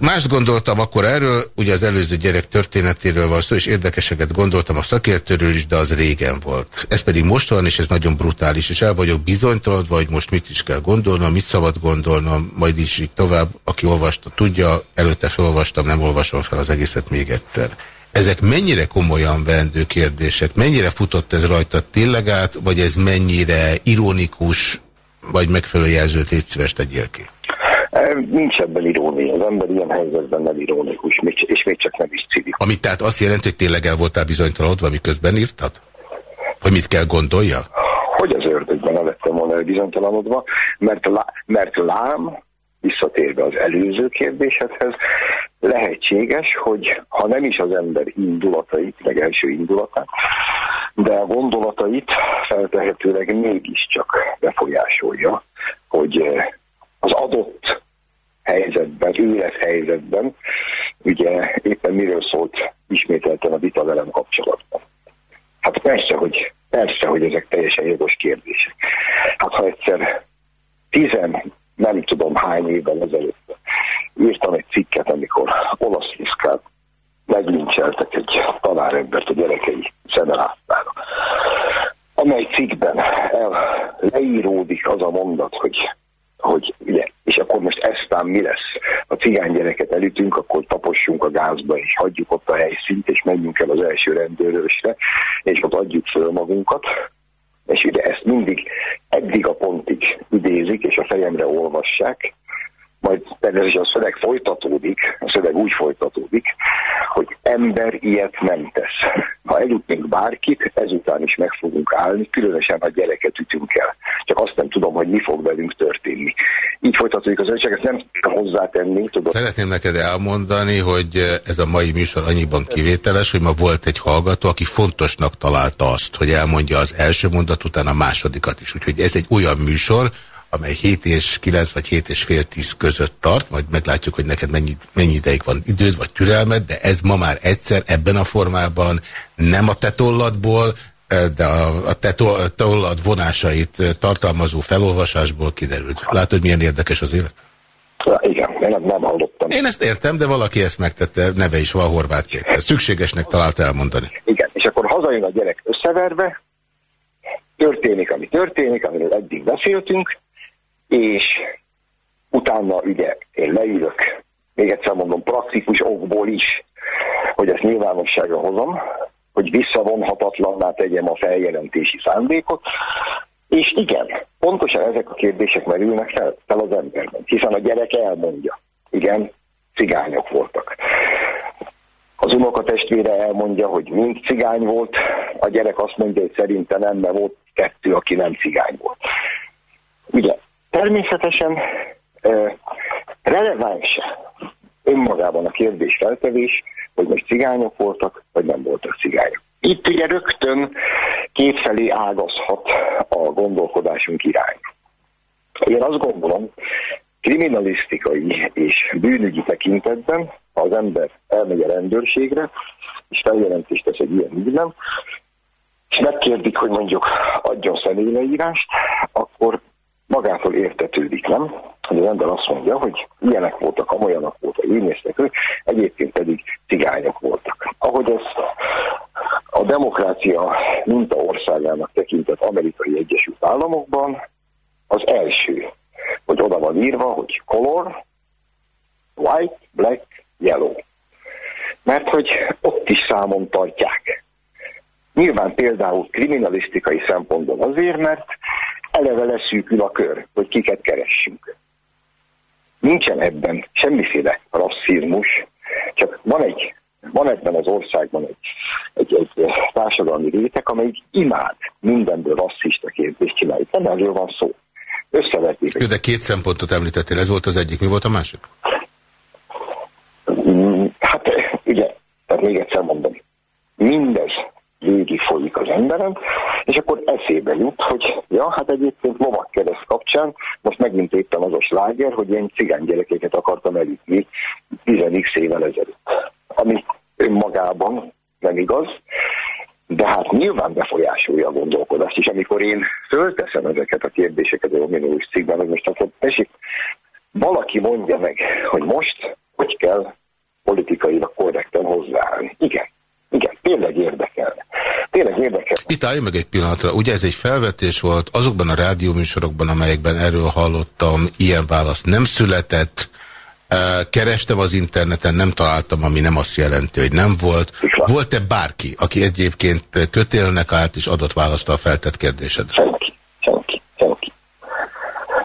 Mást gondoltam akkor erről, ugye az előző gyerek történetéről van szó, és érdekeseket gondoltam a szakértőről is, de az régen volt. Ez pedig most van, és ez nagyon brutális, és el vagyok bizonytalanodva, hogy most mit is kell gondolnom, mit szabad gondolnom, majd is így tovább. Aki olvasta, tudja, előtte felolvastam, nem olvasom fel az egészet még egyszer. Ezek mennyire komolyan vendő kérdések? Mennyire futott ez rajta tényleg át, vagy ez mennyire ironikus, vagy megfelelő jelzőt légy szíves tegyél ki? Nincs ebben irónia. Az ember ilyen helyzetben nem ironikus, és még csak nem is civikus. Amit tehát azt jelenti, hogy tényleg el voltál bizonytalanodva, miközben írtad? Hogy mit kell gondolja? Hogy az ördögben ne lettem volna elbizonytalanodva, mert, lá, mert lám, visszatérve az előző kérdésedhez, lehetséges, hogy ha nem is az ember indulatait, meg első indulatát, de a gondolatait feltehetőleg mégiscsak befolyásolja, hogy az adott helyzetben, élethelyzetben, ugye éppen miről szólt ismételten a vita velem kapcsolatban. Hát persze, hogy, persze, hogy ezek teljesen jogos kérdések. Hát ha egyszer tizen, nem tudom hány évvel ezelőtt írtam egy cikket, amikor olasz fiszkát meglincseltek egy tanárembert a gyerekei szemeláttára. Amely cikkben el, leíródik az a mondat, hogy hogy ugye, és akkor most eztán mi lesz? A cigány gyereket elütünk, akkor tapossunk a gázba, és hagyjuk ott a helyszínt, és menjünk el az első rendőrösre, és ott adjuk föl magunkat. És ugye ezt mindig eddig a pontig idézik, és a fejemre olvassák, majd természetesen a szöveg folytatódik, a szöveg úgy folytatódik, hogy ember ilyet nem tesz. Ha elütnénk bárkit, ezután is meg fogunk állni, különösen ha gyereket ütünk el. Csak azt nem tudom, hogy mi fog velünk történni. Így folytatódik az összeg, ezt nem tudom hozzátenni. Tudod. Szeretném neked elmondani, hogy ez a mai műsor annyiban kivételes, hogy ma volt egy hallgató, aki fontosnak találta azt, hogy elmondja az első mondat után a másodikat is. Úgyhogy ez egy olyan műsor, amely 7 és 9 vagy 7 és fél 10 között tart, majd meglátjuk, hogy neked mennyi, mennyi ideig van időd vagy türelmed, de ez ma már egyszer ebben a formában nem a te tolladból, eh, de a, a te tollad vonásait eh, tartalmazó felolvasásból kiderült. Látod, milyen érdekes az élet? Ja, igen, nem, nem hallottam. Én ezt értem, de valaki ezt megtette, neve is van Horváth Péter. Szükségesnek talált elmondani. Igen, és akkor hazajön a gyerek összeverve, történik, ami történik, amiről eddig beszéltünk, és utána ugye én leülök, még egyszer mondom, praktikus okból is, hogy ezt nyilvánosságra hozom, hogy visszavonhatatlanná tegyem a feljelentési szándékot, és igen, pontosan ezek a kérdések merülnek fel, fel az emberben, hiszen a gyerek elmondja, igen, cigányok voltak. Az unokatestvére elmondja, hogy mind cigány volt, a gyerek azt mondja, hogy szerintem nem, mert volt kettő, aki nem cigány volt. Ugye, Természetesen releváns önmagában a kérdés feltevés, hogy most cigányok voltak, vagy nem voltak cigányok. Itt ugye rögtön kétfelé ágazhat a gondolkodásunk irány. Én azt gondolom, kriminalisztikai és bűnügyi tekintetben ha az ember elmegy a rendőrségre, és feljelentést tesz egy ilyen ügyben, és megkérdik, hogy mondjuk adjon személyleírást, akkor magától értetődik, nem? Hogy az ember azt mondja, hogy ilyenek voltak, amolyanak voltak, néztek ők, egyébként pedig cigányok voltak. Ahogy ez a demokrácia minta országának tekintett amerikai Egyesült Államokban, az első, hogy oda van írva, hogy color, white, black, yellow. Mert hogy ott is számon tartják. Nyilván például kriminalisztikai szempontból azért, mert eleve leszűkül a kör, hogy kiket keressünk. Nincsen ebben semmiféle rasszizmus, csak van egy van ebben az országban egy, egy, egy társadalmi réteg, amelyik imád mindenből rasszista kérdést csinálni. Nem erről van szó. Összevetik. Jó, de két szempontot említettél, ez volt az egyik. Mi volt a másik? Mm, hát ugye, tehát még egyszer mondom, mindez végig folyik az emberem, és akkor eszébe jut, hogy ja, hát egyébként lovakkereszt kapcsán most megint éppen az a sláger, hogy én cigány gyerekeket akartam elütni 10 évvel ezelőtt. Ami önmagában nem igaz, de hát nyilván befolyásolja a gondolkodást, és amikor én fölteszem ezeket a kérdéseket a Rominóus cikkben, hogy most akkor tessék, valaki mondja meg, hogy most hogy kell politikailag korrekten hozzáállni. Igen, igen, tényleg érdekel. Tényleg érdekel. Itt állj meg egy pillanatra. Ugye ez egy felvetés volt azokban a rádióműsorokban, amelyekben erről hallottam, ilyen válasz nem született. Kerestem az interneten, nem találtam, ami nem azt jelenti, hogy nem volt. Volt-e bárki, aki egyébként kötélnek állt és adott választ a feltett kérdésedre? Senki, senki, senki.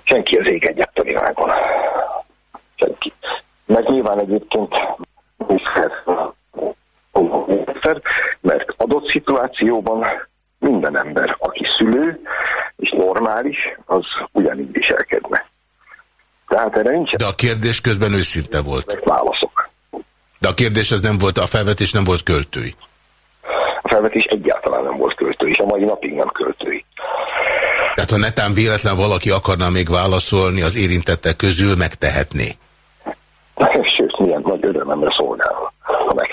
Senki az ég egyet a világon. Senki. Meg nyilván egyébként mert adott szituációban minden ember, aki szülő és normális, az ugyanígy viselkedne. Tehát erre nincs. De a kérdés közben őszinte volt. Válaszok. De a kérdés az nem volt, a felvetés nem volt költői. A felvetés egyáltalán nem volt költői, és a mai napig nem költői. Tehát ha netán véletlen valaki akarna még válaszolni, az érintettek közül megtehetné. Sőt, milyen nagy örömemre szolgál, ha megtenni.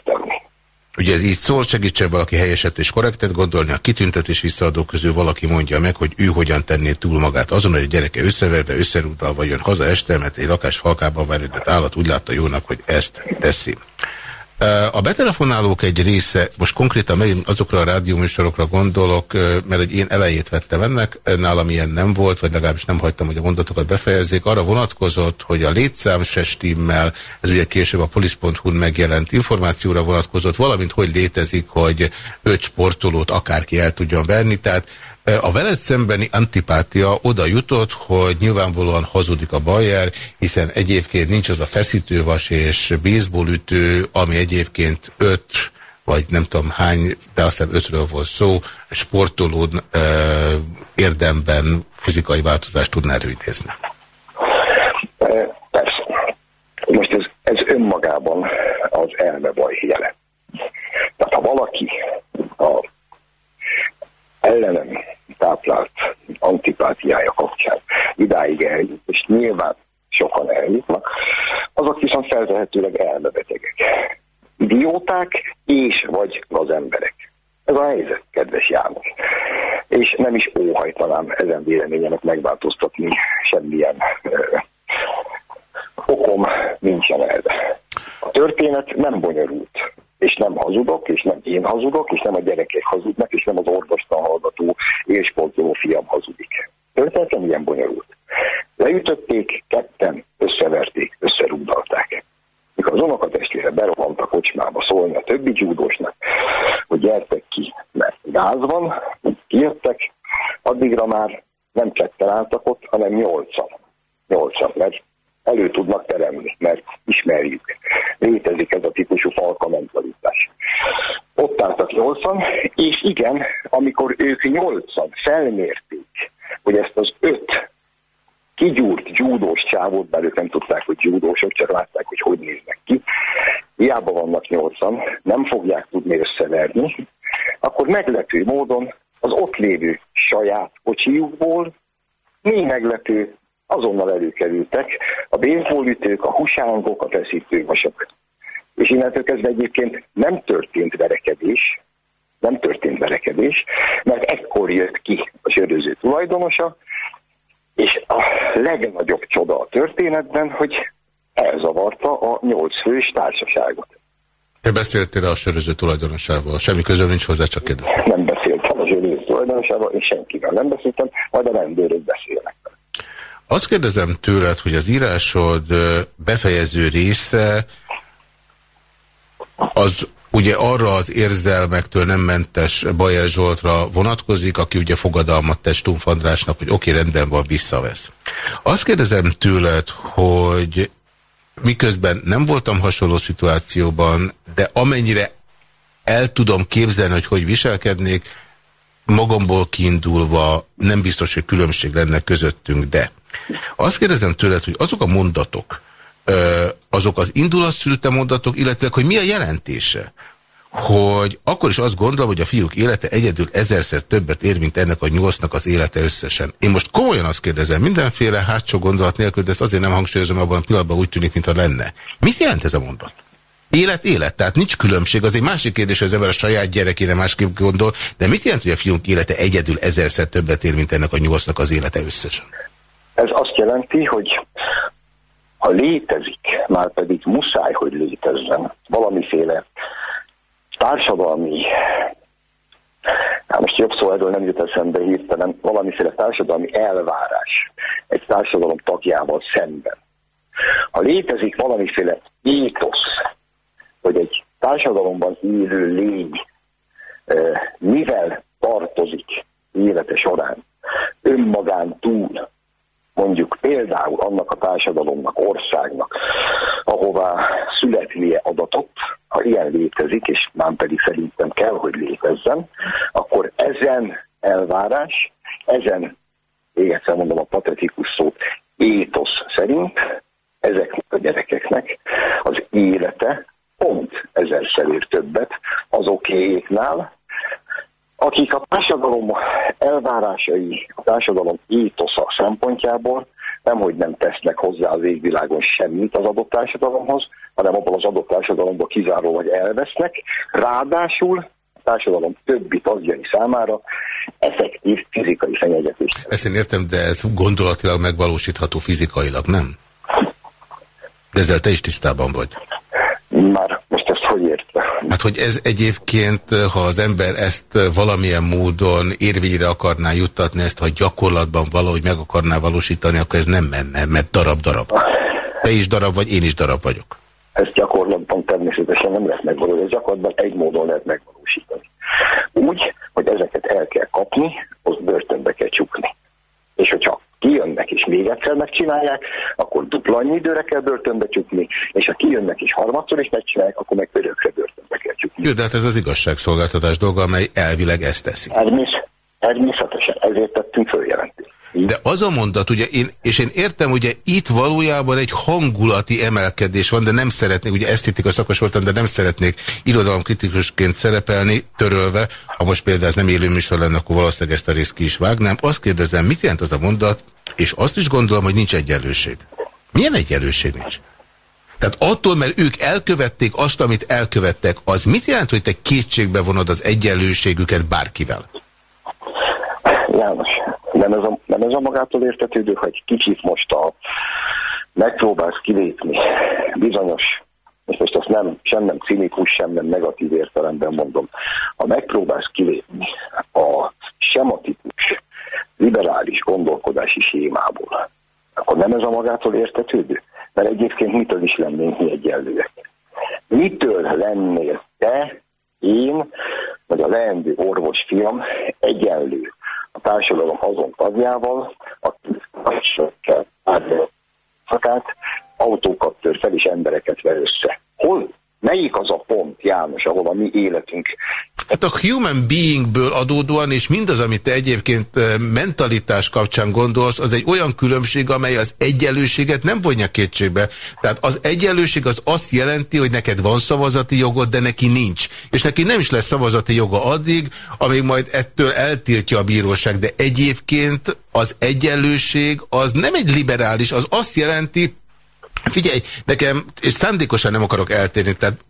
Ugye ez így szól, segítsen valaki helyeset és korrektet gondolni, a kitüntetés visszaadó közül valaki mondja meg, hogy ő hogyan tenné túl magát azon, hogy a gyereke összeverve, összerúdva jön haza este, mert egy rakás falkában verődött állat úgy látta jónak, hogy ezt teszi. A betelefonálók egy része, most konkrétan megint azokra a rádióműsorokra gondolok, mert hogy én elejét vettem ennek, nálam ilyen nem volt, vagy legalábbis nem hagytam, hogy a mondatokat befejezzék. Arra vonatkozott, hogy a létszám se stimmel, ez ugye később a polisz.hu-n megjelent információra vonatkozott, valamint hogy létezik, hogy öt sportolót akárki el tudjon verni, tehát a veled szembeni antipátia oda jutott, hogy nyilvánvalóan hazudik a Bayer, hiszen egyébként nincs az a feszítővas és baseballütő, ami egyébként öt vagy nem tudom hány, de aztán ötről volt szó, sportoló e, érdemben fizikai változást tudná előidézni. Persze. Most ez, ez önmagában az elmebaj jele. Tehát ha valaki a ellenem táplált antipátiája kapcsán idáig eljut, és nyilván sokan eljutnak, azok viszont feltehetőleg elmebetegek. Idióták és vagy az emberek. Ez a helyzet, kedves János. És nem is óhajtanám ezen véleményemet megváltoztatni, semmilyen ö, okom nincsen erre. A történet nem bonyolult és nem hazudok, és nem én hazudok, és nem a gyerekek hazudnak, és nem az orvostan hallgató élsportoló fiam hazudik. Történetem ilyen bonyolult. Leütötték, ketten összeverték, összerúdalták. Mikor az unokatestvére berohant a kocsmába szólni a többi gyúdósnak, hogy gyertek ki, mert gáz van, kijöttek, addigra már nem ketten álltak ott, hanem nyolcan. Nyolcan, mert elő tudnak teremni, mert ismerjük. Létezik ez a típusú falka mentalitás. Ott álltak nyolcan, és igen, amikor ők nyolcan felmérték, hogy ezt az öt kigyúrt gyúdós csávót, bár ők nem tudták, hogy gyúdósok, csak látták, hogy hogy néznek ki, hiába vannak nyolcan, nem fogják tudni összeverni, akkor meglepő módon az ott lévő saját kocsiukból mi meglepő azonnal előkerültek a baseballütők, a husángok, a feszítővasok. És innentől kezdve egyébként nem történt verekedés, nem történt verekedés, mert ekkor jött ki a söröző tulajdonosa, és a legnagyobb csoda a történetben, hogy elzavarta a nyolc fős társaságot. Te beszéltél a söröző tulajdonosával? Semmi közöm nincs hozzá, csak kérdezem. Nem beszéltem a söröző tulajdonosával, és senkivel nem beszéltem, majd a rendőrök beszélnek. Azt kérdezem tőled, hogy az írásod befejező része az ugye arra az érzelmektől nem mentes Bajer Zsoltra vonatkozik, aki ugye fogadalmat tett Stumpf Andrásnak, hogy oké, okay, rendben van, visszavesz. Azt kérdezem tőled, hogy miközben nem voltam hasonló szituációban, de amennyire el tudom képzelni, hogy hogy viselkednék, magamból kiindulva nem biztos, hogy különbség lenne közöttünk, de azt kérdezem tőled, hogy azok a mondatok, azok az indulatszülte mondatok, illetve hogy mi a jelentése? Hogy akkor is azt gondolom, hogy a fiúk élete egyedül ezerszer többet ér, mint ennek a nyolcnak az élete összesen. Én most komolyan azt kérdezem, mindenféle hátsó gondolat nélkül, de ezt azért nem hangsúlyozom, abban a pillanatban úgy tűnik, mintha lenne. Mit jelent ez a mondat? Élet, élet, tehát nincs különbség. Az egy másik kérdés, hogy az ember a saját gyerekére másképp gondol, de mit jelent, hogy a fiúk élete egyedül ezerszer többet ér, mint ennek a nyolcnak az élete összesen? Ez azt jelenti, hogy ha létezik, már pedig muszáj, hogy létezzen valamiféle társadalmi, hát most jobb szó erről nem jut eszembe hirtelen, valamiféle társadalmi elvárás egy társadalom tagjával szemben. Ha létezik valamiféle étosz, hogy egy társadalomban élő lény mivel tartozik élete során, önmagán túl, mondjuk például annak a társadalomnak, országnak, ahová születnie adatot, ha ilyen létezik, és már pedig szerintem kell, hogy létezzen, akkor ezen elvárás, ezen, még egyszer mondom a patetikus szót, étosz szerint ezeknek a gyerekeknek az élete pont ezerszer többet azokéknál, akik a társadalom elvárásai, a társadalom étosza szempontjából nem, hogy nem tesznek hozzá az égvilágon semmit az adott társadalomhoz, hanem abban az adott társadalomban kizáró vagy elvesznek, ráadásul a társadalom többi tagjai számára effektív fizikai fenyegetést. Ezt én értem, de ez gondolatilag megvalósítható fizikailag, nem? De ezzel te is tisztában vagy. Már most ezt hogy érte? Hát, hogy ez egyébként, ha az ember ezt valamilyen módon érvényre akarná juttatni, ezt ha gyakorlatban valahogy meg akarná valósítani, akkor ez nem menne, mert darab-darab. Te is darab vagy, én is darab vagyok. Ezt gyakorlatban természetesen nem lehet megvalósítani, gyakorlatban egy módon lehet megvalósítani. Úgy, hogy ezeket el kell kapni, az börtönbe kell csukni. És hogyha kijönnek és még egyszer megcsinálják, akkor dupla annyi időre kell börtönbe csukni, és ha kijönnek és harmadszor is megcsinálják, akkor meg örökre börtönbe csukni. Jó, de hát ez az igazságszolgáltatás dolga, amely elvileg ezt teszi. Természetesen, ezért tettünk följelentést. De az a mondat, ugye én, és én értem, ugye itt valójában egy hangulati emelkedés van, de nem szeretnék, ugye esztétika szakos voltam, de nem szeretnék irodalomkritikusként szerepelni, törölve, ha most például ez nem élő műsor lenne, akkor valószínűleg ezt a részt ki is vágnám. Azt kérdezem, mit jelent az a mondat, és azt is gondolom, hogy nincs egyenlőség. Milyen egyenlőség nincs? Tehát attól, mert ők elkövették azt, amit elkövettek, az mit jelent, hogy te kétségbe vonod az egyenlőségüket bárkivel? János, nem ez a, nem ez a magától értetődő, hogy kicsit most a megpróbálsz kilépni bizonyos, és most azt nem, sem nem cinikus, sem nem negatív értelemben mondom, ha megpróbálsz kilépni a sematikus, liberális gondolkodási sémából, akkor nem ez a magától értetődő? Mert egyébként mitől is lennénk mi egyenlőek? Mitől lennél te, én, vagy a leendő orvos fiam egyenlő a társadalom azon tagjával, aki kell szakát, autókat tör fel és embereket ver össze. Hol, melyik az a pont, János, ahol a mi életünk Hát a human beingből adódóan, és mindaz, amit te egyébként mentalitás kapcsán gondolsz, az egy olyan különbség, amely az egyenlőséget nem vonja kétségbe. Tehát az egyenlőség az azt jelenti, hogy neked van szavazati jogod, de neki nincs. És neki nem is lesz szavazati joga addig, amíg majd ettől eltiltja a bíróság. De egyébként az egyenlőség az nem egy liberális, az azt jelenti, Figyelj, nekem, és szándékosan nem akarok eltérni, tehát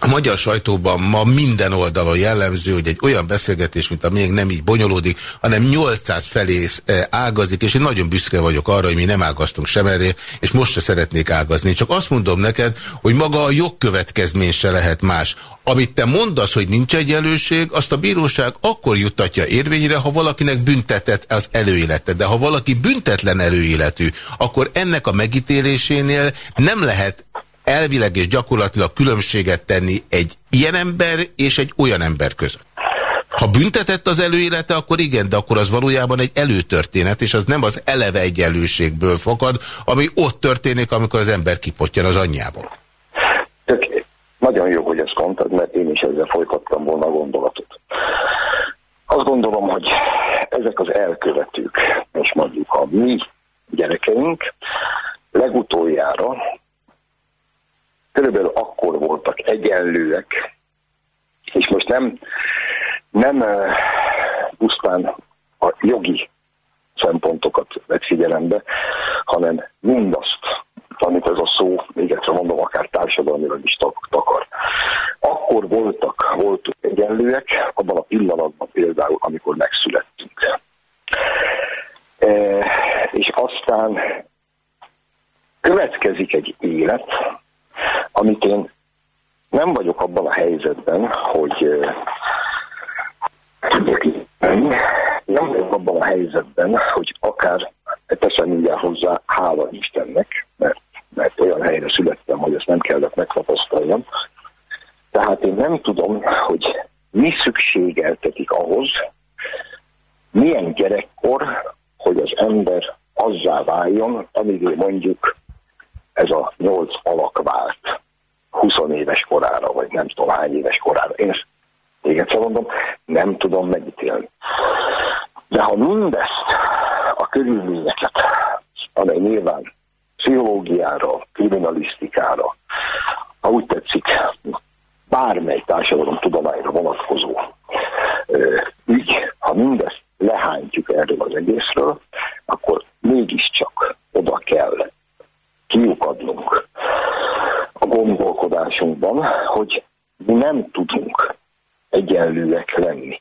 a magyar sajtóban ma minden oldalon jellemző, hogy egy olyan beszélgetés, mint a még nem így bonyolódik, hanem 800 felé eh, ágazik, és én nagyon büszke vagyok arra, hogy mi nem ágaztunk sem erre, és most se szeretnék ágazni. Csak azt mondom neked, hogy maga a jogkövetkezmény se lehet más. Amit te mondasz, hogy nincs egyenlőség, azt a bíróság akkor juttatja érvényre, ha valakinek büntetett az előélete. De ha valaki büntetlen előéletű, akkor ennek a megítélésénél nem lehet elvileg és gyakorlatilag különbséget tenni egy ilyen ember és egy olyan ember között. Ha büntetett az előélete, akkor igen, de akkor az valójában egy előtörténet, és az nem az eleve egyenlőségből fakad, ami ott történik, amikor az ember kipottyan az anyjából. Tök, nagyon jó, hogy ezt mondtad, mert én is ezzel folytattam volna a gondolatot. Azt gondolom, hogy ezek az elkövetők, és mondjuk a mi gyerekeink legutoljára körülbelül akkor voltak egyenlőek, és most nem, nem pusztán a jogi szempontokat vett figyelembe, hanem mindazt, amit ez a szó, még egyszer mondom, akár társadalmilag is takar. Akkor voltak, voltunk egyenlőek, abban a pillanatban például, amikor megszülettünk. E, és aztán következik egy élet, amit én nem vagyok abban a helyzetben, hogy tudok nem vagyok abban a helyzetben, hogy akár teszem mindjárt hozzá, hála Istennek, mert, mert olyan helyre születtem, hogy ezt nem kellett megtapasztaljam. Tehát én nem tudom, hogy mi szükségeltetik ahhoz, milyen gyerekkor, hogy az ember azzá váljon, amíg mondjuk ez a nyolc alak vált 20 éves korára, vagy nem tudom hány éves korára. Én ezt még egyszer mondom, nem tudom megítélni. De ha mindezt a körülményeket, amely nyilván pszichológiára, kriminalisztikára, ha úgy tetszik, bármely társadalom tudományra vonatkozó ügy, ha mindezt lehántjuk erről az egészről, akkor mégiscsak oda kell kiukadnunk gondolkodásunkban, hogy mi nem tudunk egyenlőek lenni.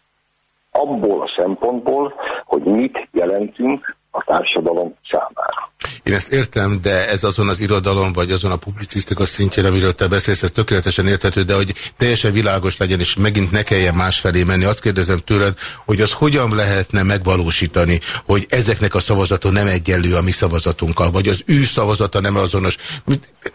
Abból a szempontból, hogy mit jelentünk a társadalom számára. Én ezt értem, de ez azon az irodalom, vagy azon a publicisztika szintjén, amiről te beszélsz, ez tökéletesen érthető, de hogy teljesen világos legyen, és megint ne kelljen másfelé menni. Azt kérdezem tőled, hogy az hogyan lehetne megvalósítani, hogy ezeknek a szavazata nem egyenlő a mi szavazatunkkal, vagy az ő szavazata nem azonos.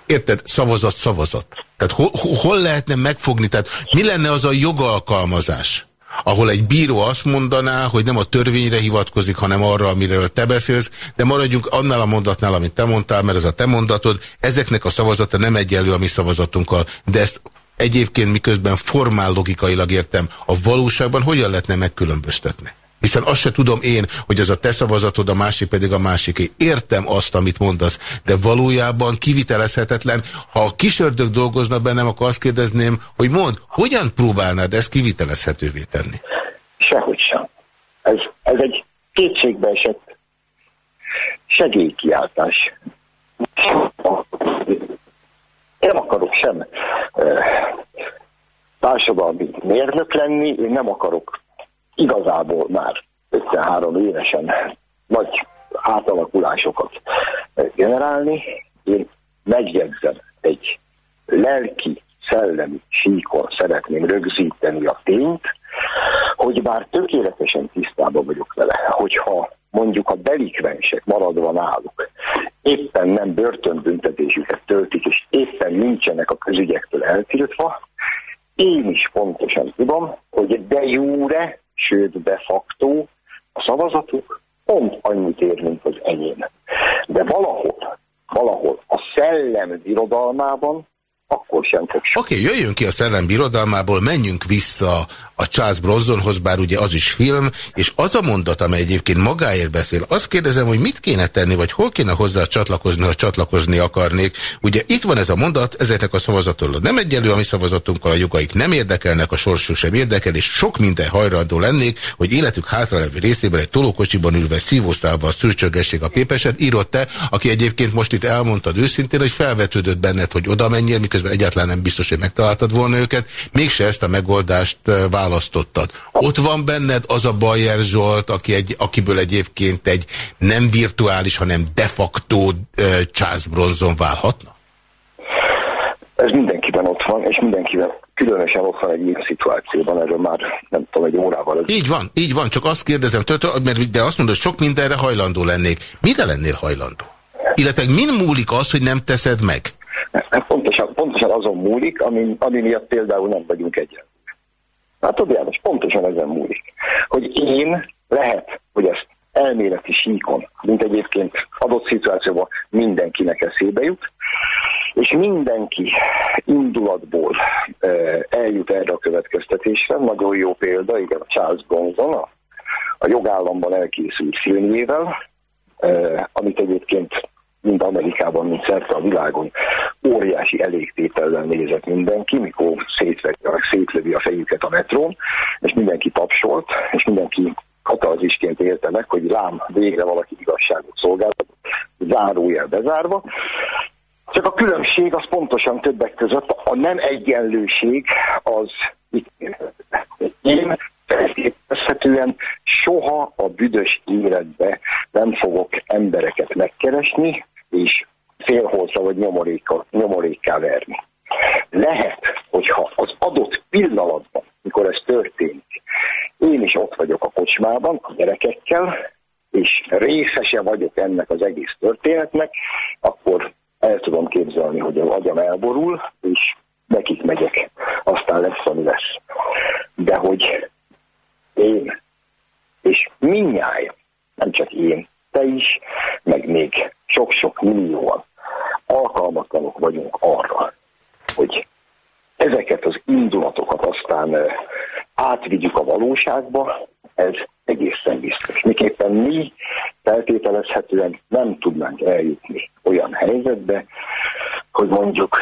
Érted? Szavazat, szavazat. Tehát hol, hol lehetne megfogni? Tehát mi lenne az a jogalkalmazás? Ahol egy bíró azt mondaná, hogy nem a törvényre hivatkozik, hanem arra, amiről te beszélsz, de maradjunk annál a mondatnál, amit te mondtál, mert ez a te mondatod, ezeknek a szavazata nem egyenlő a mi szavazatunkkal, de ezt egyébként miközben formál logikailag értem, a valóságban hogyan lehetne megkülönböztetni? Hiszen azt se tudom én, hogy az a te szavazatod, a másik pedig a másiké. Értem azt, amit mondasz, de valójában kivitelezhetetlen. Ha a kisördök dolgozna bennem, akkor azt kérdezném, hogy mond, hogyan próbálnád ezt kivitelezhetővé tenni? Sehogy sem. Ez, ez egy kétségbe esett segélykiáltás. Én nem akarok sem társadalmi mérnök lenni, én nem akarok igazából már 53 évesen nagy átalakulásokat generálni. Én megjegyzem egy lelki, szellemi síkon szeretném rögzíteni a tényt, hogy bár tökéletesen tisztában vagyok vele, hogyha mondjuk a delikvensek maradva náluk éppen nem börtönbüntetésüket töltik, és éppen nincsenek a közügyektől eltiltva, én is pontosan tudom, hogy de jóre sőt de facto a szavazatuk pont annyit ér, mint az enyém. De valahol, valahol a szellem irodalmában akkor sem fog Oké, okay, jöjjön ki a szellem birodalmából, menjünk vissza a Charles Bronsonhoz, bár ugye az is film, és az a mondat, amely egyébként magáért beszél, azt kérdezem, hogy mit kéne tenni, vagy hol kéne hozzá csatlakozni, ha csatlakozni akarnék. Ugye itt van ez a mondat, ezeknek a szavazatról nem egyenlő, a mi szavazatunkkal a jogaik nem érdekelnek, a sorsuk sem érdekel, és sok minden hajlandó lennék, hogy életük hátralevő részében egy tolókocsiban ülve szívószálva szűrcsögessék a pépeset, írott te, aki egyébként most itt elmondtad őszintén, hogy felvetődött benned, hogy oda menjél, miközben egyáltalán nem biztos, hogy megtaláltad volna őket, mégse ezt a megoldást választottad. Ott van benned az a Bayer Zsolt, aki egy, akiből egyébként egy nem virtuális, hanem de facto Charles Bronson válhatna? Ez mindenkiben ott van, és mindenkiben különösen ott van egy ilyen szituációban, erről már nem tudom, egy órával. Ez... Így van, így van, csak azt kérdezem, mert de azt mondod, hogy sok mindenre hajlandó lennék. Mire lennél hajlandó? Illetve min múlik az, hogy nem teszed meg? Pontosan, pontosan azon múlik, ami, ami miatt például nem vagyunk egyenlőek. Hát János, pontosan ezen múlik. Hogy én lehet, hogy ezt elméleti síkon, mint egyébként adott szituációban mindenkinek eszébe jut, és mindenki indulatból eljut erre a következtetésre. Nagyon jó példa, igen, Charles Bronson, a, a jogállamban elkészült filmjével, amit egyébként mind Amerikában, mind szerte a világon óriási elégtétellel nézett mindenki, mikor szétlövi a fejüket a metrón, és mindenki tapsolt, és mindenki katalzisként élte meg, hogy lám végre valaki igazságot szolgáltat, zárójel bezárva. Csak a különbség az pontosan többek között a nem egyenlőség az én feltételezhetően soha a büdös életbe nem fogok embereket megkeresni, és félholtra vagy nyomorékká verni. Lehet, hogyha az adott pillanatban, mikor ez történik, én is ott vagyok a kocsmában a gyerekekkel, és részese vagyok ennek az egész történetnek, akkor el tudom képzelni, hogy a agyam elborul, és nekik megyek, aztán lesz, ami lesz. De hogy én, és minnyáján, nem csak én, te is, meg még sok-sok millióan alkalmatlanok vagyunk arra, hogy ezeket az indulatokat aztán átvigyük a valóságba, ez egészen biztos. Miképpen mi feltételezhetően nem tudnánk eljutni olyan helyzetbe, hogy mondjuk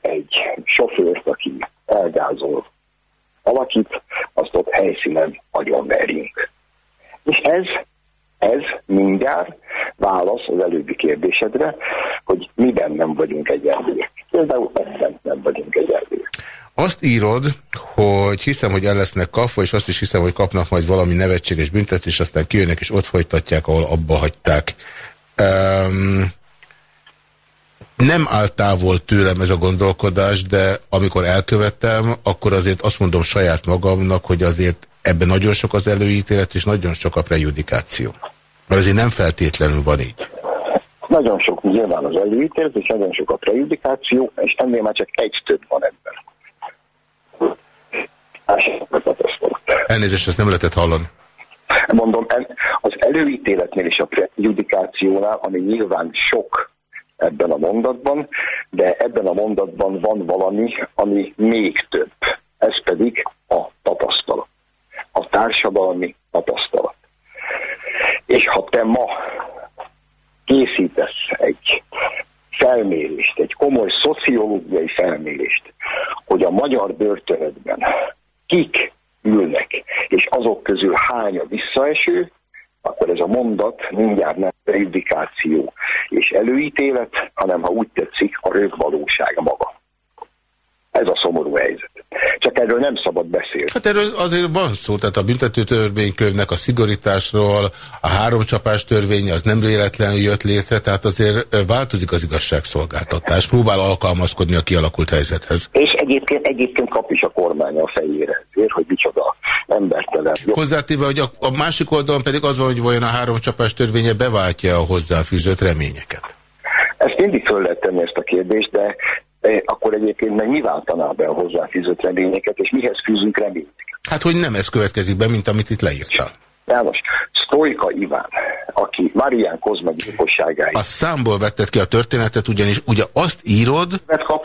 egy sofőrt, aki elgázol valakit, azt ott helyszínen verjünk. És ez, ez mindjárt válasz az előbbi kérdésedre, hogy miben nem vagyunk egyenlőek. Például ebben nem vagyunk egyenlőek. Azt írod, hogy hiszem, hogy el lesznek kapva, és azt is hiszem, hogy kapnak majd valami nevetséges és aztán kijönnek, és ott folytatják, ahol abba hagyták. Um, nem áll távol tőlem ez a gondolkodás, de amikor elkövettem, akkor azért azt mondom saját magamnak, hogy azért ebben nagyon sok az előítélet, és nagyon sok a prejudikáció. Mert azért nem feltétlenül van így. Nagyon sok nyilván az előítélet, és nagyon sok a prejudikáció, és ennél már csak egy több van ebben. Elnézést, ezt nem lehetett hallani. Mondom, az előítéletnél és a prejudikációnál, ami nyilván sok ebben a mondatban, de ebben a mondatban van valami, ami még több. Ez pedig a tapasztalat. A társadalmi tapasztalat. És ha te ma készítesz egy felmérést, egy komoly szociológiai felmérést, hogy a magyar börtönökben kik ülnek, és azok közül hány a visszaeső, akkor ez a mondat mindjárt nem predikáció és előítélet, hanem ha úgy tetszik, a rögvalóság maga. Ez a szomorú helyzet. Csak erről nem szabad beszélni. Hát erről azért van szó, tehát a büntetőtörvénykövnek a szigorításról, a háromcsapás törvény az nem véletlenül jött létre, tehát azért változik az igazságszolgáltatás, próbál alkalmazkodni a kialakult helyzethez. És egyébként, egyébként kap is a kormány a fejére, ezért, hogy micsoda embertelen. Hozzátéve, hogy a, a másik oldalon pedig az van, hogy vajon a háromcsapás törvénye beváltja a hozzáfűzött reményeket. Ezt mindig föl lehet tenni ezt a kérdést, de akkor egyébként meg mi váltaná be a hozzáfűzött reményeket, és mihez fűzünk reményeket? Hát, hogy nem ez következik be, mint amit itt leírtál. János, Sztojka Iván, aki Marián Kozma gyilkosságáig. A számból vetted ki a történetet, ugyanis ugye azt írod,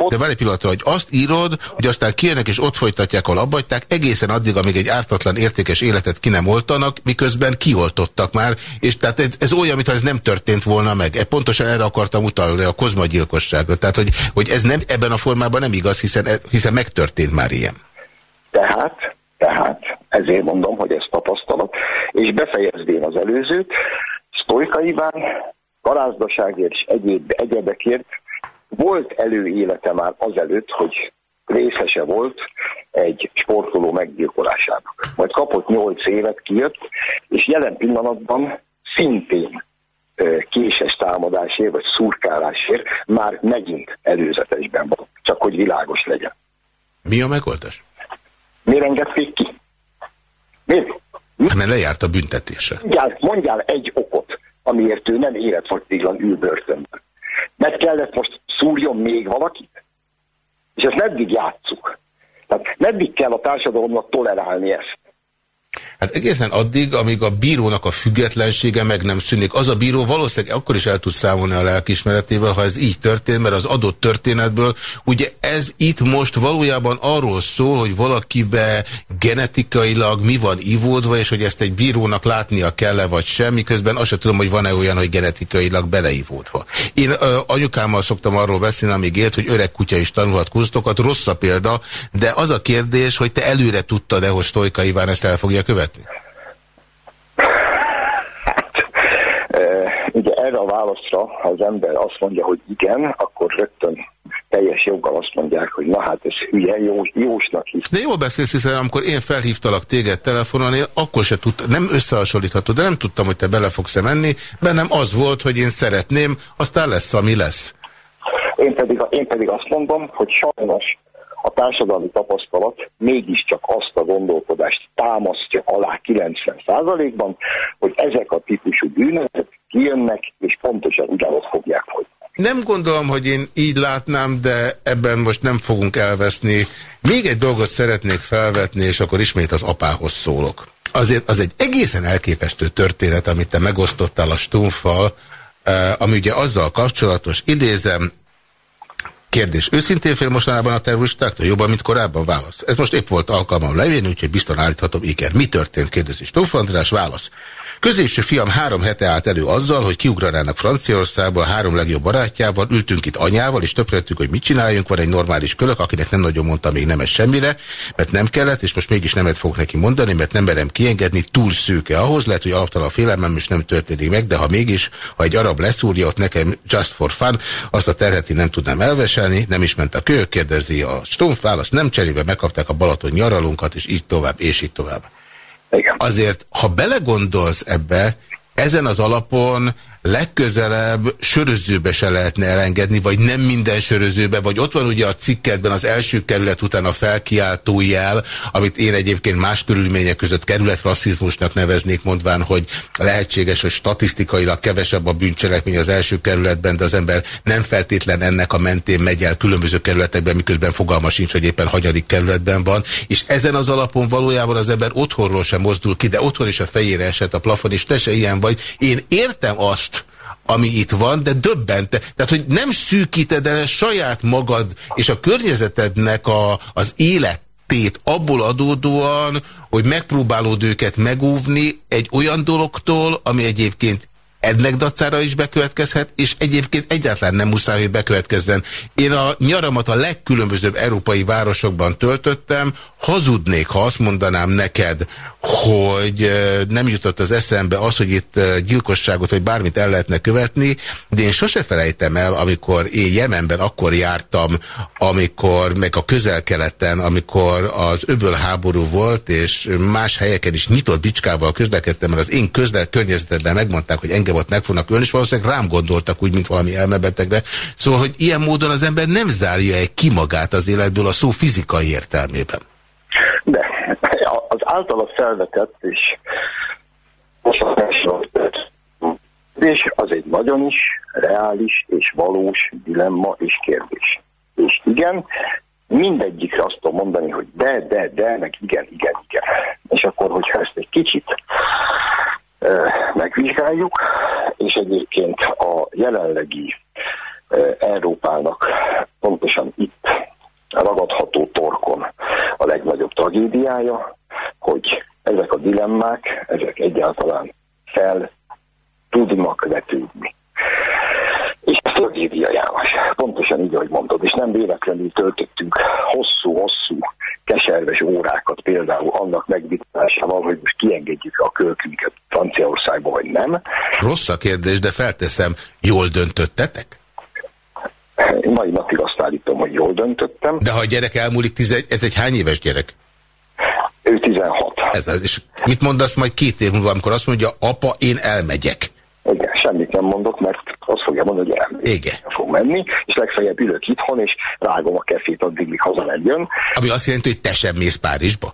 de várj egy pillanatra, hogy azt írod, hogy aztán kijönnek és ott folytatják, ahol abbajták, egészen addig, amíg egy ártatlan értékes életet ki nem oltanak, miközben kioltottak már, és tehát ez, ez olyan, mintha ez nem történt volna meg. E, pontosan erre akartam utalni a Kozma gyilkosságra. Tehát, hogy, hogy ez nem ebben a formában nem igaz, hiszen, hiszen megtörtént már ilyen. Tehát, tehát ezért mondom, hogy ez tapasztalat, és befejezdén az előzőt, Sztojka Iván, és egyéb egyebekért volt előélete már azelőtt, hogy részese volt egy sportoló meggyilkolásának. Majd kapott 8 évet, kijött, és jelen pillanatban szintén késes támadásért, vagy szurkálásért már megint előzetesben van. Csak hogy világos legyen. Mi a megoldás? Miért engedték ki? Miért? Hát mert lejárt a büntetése. Mondjál, mondjál egy okot, amiért ő nem életfogytiglan ül börtönben. Mert kellett most szúrjon még valakit? És ezt meddig játsszuk? Tehát meddig kell a társadalomnak tolerálni ezt? Hát egészen addig, amíg a bírónak a függetlensége meg nem szűnik. Az a bíró valószínűleg akkor is el tud számolni a lelkismeretével, ha ez így történt, mert az adott történetből, ugye ez itt most valójában arról szól, hogy valakibe genetikailag mi van ivódva, és hogy ezt egy bírónak látnia kell-e vagy sem, miközben azt sem tudom, hogy van-e olyan, hogy genetikailag beleivódva. Én ö, anyukámmal szoktam arról beszélni, amíg élt, hogy öreg kutya is tanulhat kunstokat, rossz a példa, de az a kérdés, hogy te előre tudtad-e, hogy Stojka Iván ezt el fogja követni? Követni? Hát, e, ugye erre a válaszra, ha az ember azt mondja, hogy igen, akkor rögtön teljes joggal azt mondják, hogy na hát ez hülye, jó, jósnak hisz. De jól beszélsz, hiszen amikor én felhívtalak téged telefonon, én akkor se tudtam, nem összehasonlítható, de nem tudtam, hogy te bele fogsz-e menni. Bennem az volt, hogy én szeretném, aztán lesz, ami lesz. Én pedig, én pedig azt mondom, hogy sajnos a társadalmi tapasztalat mégiscsak azt a gondolkodást támasztja alá 90%-ban, hogy ezek a típusú bűnök kijönnek, és pontosan ugyanott fogják folytatni. Nem gondolom, hogy én így látnám, de ebben most nem fogunk elveszni. Még egy dolgot szeretnék felvetni, és akkor ismét az apához szólok. Azért az egy egészen elképesztő történet, amit te megosztottál a Stumfal, eh, ami ugye azzal kapcsolatos, idézem, Kérdés. Őszintén fél mostanában a terroristáktól jobban, mint korábban? Válasz. Ez most épp volt alkalmam lejönni, úgyhogy biztos állíthatom, igen. Mi történt? Kérdezi. Stóf András. Válasz. Középső fiam három hete állt elő azzal, hogy kiugranának Franciaországba a három legjobb barátjával, ültünk itt anyával, és töpröttük, hogy mit csináljunk. Van egy normális kölök, akinek nem nagyon mondta még nemes semmire, mert nem kellett, és most mégis nemet fog neki mondani, mert nem merem kiengedni, túl szőke ahhoz, lehet, hogy alaptalan félelmem, és nem történik meg, de ha mégis, ha egy arab leszúrja ott nekem just for fun, azt a terheti nem tudnám elveselni, nem is ment a kölyök, kérdezi a stumf válasz, nem cserébe megkapták a Balaton nyaralunkat, és így tovább, és így tovább. Igen. Azért, ha belegondolsz ebbe, ezen az alapon legközelebb sörözőbe se lehetne elengedni, vagy nem minden sörözőbe, vagy ott van ugye a cikkedben az első kerület után a felkiáltó jel, amit én egyébként más körülmények között kerületrasszizmusnak neveznék, mondván, hogy lehetséges, hogy statisztikailag kevesebb a bűncselekmény az első kerületben, de az ember nem feltétlen ennek a mentén megy el különböző kerületekben, miközben fogalma sincs, hogy éppen hanyadik kerületben van, és ezen az alapon valójában az ember otthonról sem mozdul ki, de otthon is a fejére esett a plafon, és te se ilyen vagy. Én értem azt, ami itt van, de döbbente. Tehát, hogy nem szűkíted el saját magad és a környezetednek a, az élet tét abból adódóan, hogy megpróbálod őket megúvni egy olyan dologtól, ami egyébként ennek dacára is bekövetkezhet, és egyébként egyáltalán nem muszáj, hogy bekövetkezzen. Én a nyaramat a legkülönbözőbb európai városokban töltöttem, hazudnék, ha azt mondanám neked, hogy nem jutott az eszembe az, hogy itt gyilkosságot vagy bármit el lehetne követni, de én sose felejtem el, amikor én Jemenben akkor jártam, amikor, meg a közel-keleten, amikor az öböl háború volt, és más helyeken is nyitott bicskával közlekedtem, mert az én közle környezetemben megmondták, hogy engem ott meg fognak ölni, és valószínűleg rám gondoltak úgy, mint valami elmebetegre. Szóval, hogy ilyen módon az ember nem zárja egy ki magát az életből a szó fizikai értelmében. De az általa felvetett és és az egy nagyon is reális és valós dilemma és kérdés. És igen, mindegyikre azt tudom mondani, hogy de, de, de, meg igen, igen, igen. És akkor, hogyha ezt egy kicsit megvizsgáljuk, és egyébként a jelenlegi Európának pontosan itt ragadható torkon a legnagyobb tragédiája, hogy ezek a dilemmák, ezek egyáltalán fel tudnak vetődni. És János. Pontosan így, ahogy mondod, és nem véletlenül töltöttünk hosszú-hosszú keserves órákat például annak megvitásával, hogy most kiengedjük a kölkünket Franciaországba, vagy nem. Rossz a kérdés, de felteszem, jól döntöttetek? Mai napig azt állítom, hogy jól döntöttem. De ha a gyerek elmúlik, ez egy hány éves gyerek? Ő 16. Ez az, és mit mondasz majd két év múlva, amikor azt mondja, apa, én elmegyek? Semmit nem mondok, mert azt fogja mondani, hogy elmegy. Igen. Fog menni, és legfeljebb ülök itthon, és rágom a kefét addig, míg hazamegyön. Ami azt jelenti, hogy te sem mész Párizsba?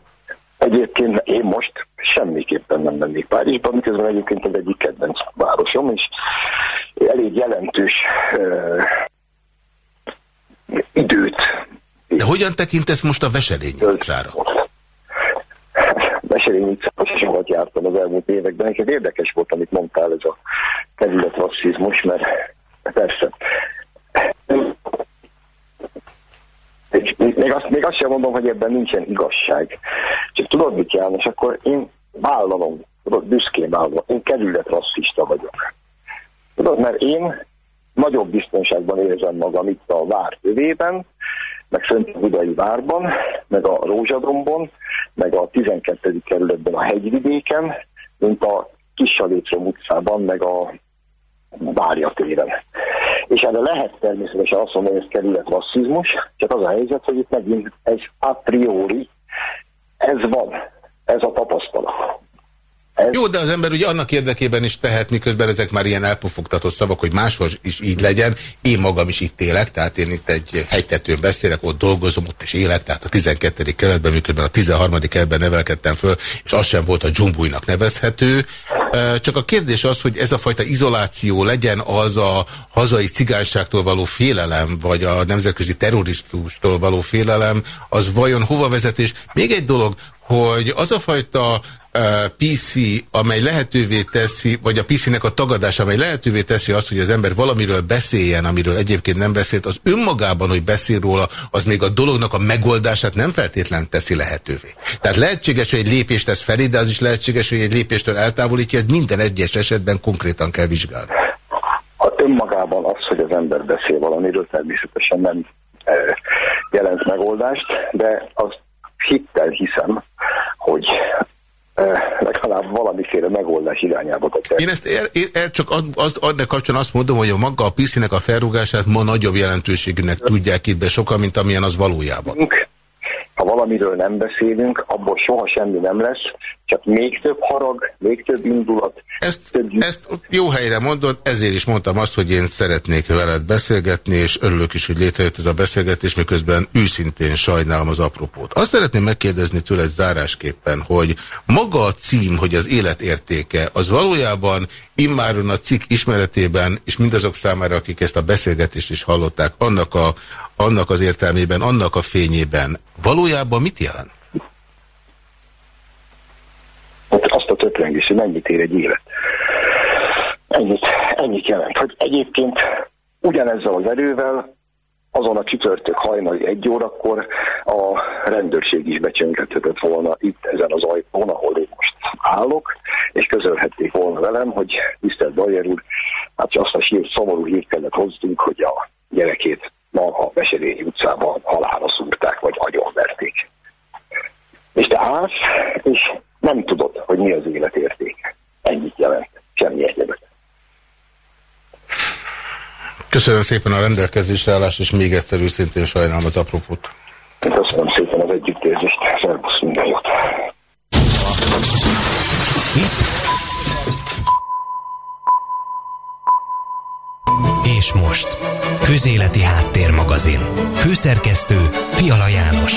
Egyébként én most semmiképpen nem mennék Párizsba, miközben egyébként az egyik kedvenc városom, és elég jelentős uh, időt. De hogyan tekintesz most a Veselényi utcára? Veselényi utcára sokat jártam az elmúlt években, és érdekes volt, amit mondtál, ez a terület rasszizmus, mert persze még azt, még azt sem mondom, hogy ebben nincsen igazság. Csak tudod mit, János, akkor én vállalom, tudod, büszkén vállalom, én kerület rasszista vagyok. Tudod, mert én nagyobb biztonságban érzem magam itt a vár övében, meg Szent Budai várban, meg a Rózsadombon, meg a 12. kerületben a hegyvidéken, mint a Kissalétrom utcában, meg a Várja téren. És erre lehet természetesen azt mondani, hogy ez kerület rasszizmus, csak az a helyzet, hogy itt megint ez a priori, ez van, ez a tapasztalat. Ez... Jó, de az ember ugye annak érdekében is tehet, miközben ezek már ilyen elpufogtatott szavak, hogy máshol is így legyen. Én magam is itt élek, tehát én itt egy hegytetőn beszélek, ott dolgozom, ott is élek, tehát a 12. keletben, miközben a 13. keletben nevelkedtem föl, és az sem volt a dzsumbújnak nevezhető. Csak a kérdés az, hogy ez a fajta izoláció legyen az a hazai cigányságtól való félelem, vagy a nemzetközi terroristustól való félelem, az vajon hova vezet? És még egy dolog, hogy az a fajta PC, amely lehetővé teszi, vagy a PC-nek a tagadása, amely lehetővé teszi azt, hogy az ember valamiről beszéljen, amiről egyébként nem beszélt, az önmagában, hogy beszél róla, az még a dolognak a megoldását nem feltétlen teszi lehetővé. Tehát lehetséges, hogy egy lépést tesz felé, de az is lehetséges, hogy egy lépéstől eltávolítja, ez minden egyes esetben konkrétan kell vizsgálni. A önmagában az, hogy az ember beszél valamiről, természetesen nem jelent megoldást, de azt hittel hiszem, hogy legalább valamiféle megoldás irányába kell. Én ezt el, én el csak az, az, adnak kapcsán azt mondom, hogy a maga a piszinek a felrúgását ma nagyobb jelentőségűnek tudják itt be sokan, mint amilyen az valójában. Ha valamiről nem beszélünk, abból soha semmi nem lesz, csak még több harag, még több indulat. Ezt, több... ezt jó helyre mondod, ezért is mondtam azt, hogy én szeretnék veled beszélgetni, és örülök is, hogy létrejött ez a beszélgetés, miközben őszintén sajnálom az apropót. Azt szeretném megkérdezni tőled zárásképpen, hogy maga a cím, hogy az életértéke, az valójában immáron a cikk ismeretében, és mindazok számára, akik ezt a beszélgetést is hallották, annak, a, annak az értelmében, annak a fényében, valójában mit jelent? azt a töprengés, hogy mennyit ér egy élet. Ennyit, ennyit jelent, hogy egyébként ugyanezzel az erővel azon a csütörtök hajnali egy órakor a rendőrség is becsöngethetett volna itt ezen az ajtón, ahol én most állok, és közölhették volna velem, hogy tisztelt Bajer úr, hát azt a sírt, szomorú hírt kellett hozzunk, hogy a gyerekét ma a Veselényi utcában halára szúrták, vagy agyonverték. És te állsz, és nem tudod, hogy mi az élet értéke. Ennyit jelent, semmi egyebet. Köszönöm szépen a rendelkezésre állást, és még egyszer őszintén sajnálom az apropót. Köszönöm szépen az együttérzést. Szervusz, minden jót. És most, Közéleti Háttérmagazin. Főszerkesztő Fiala János.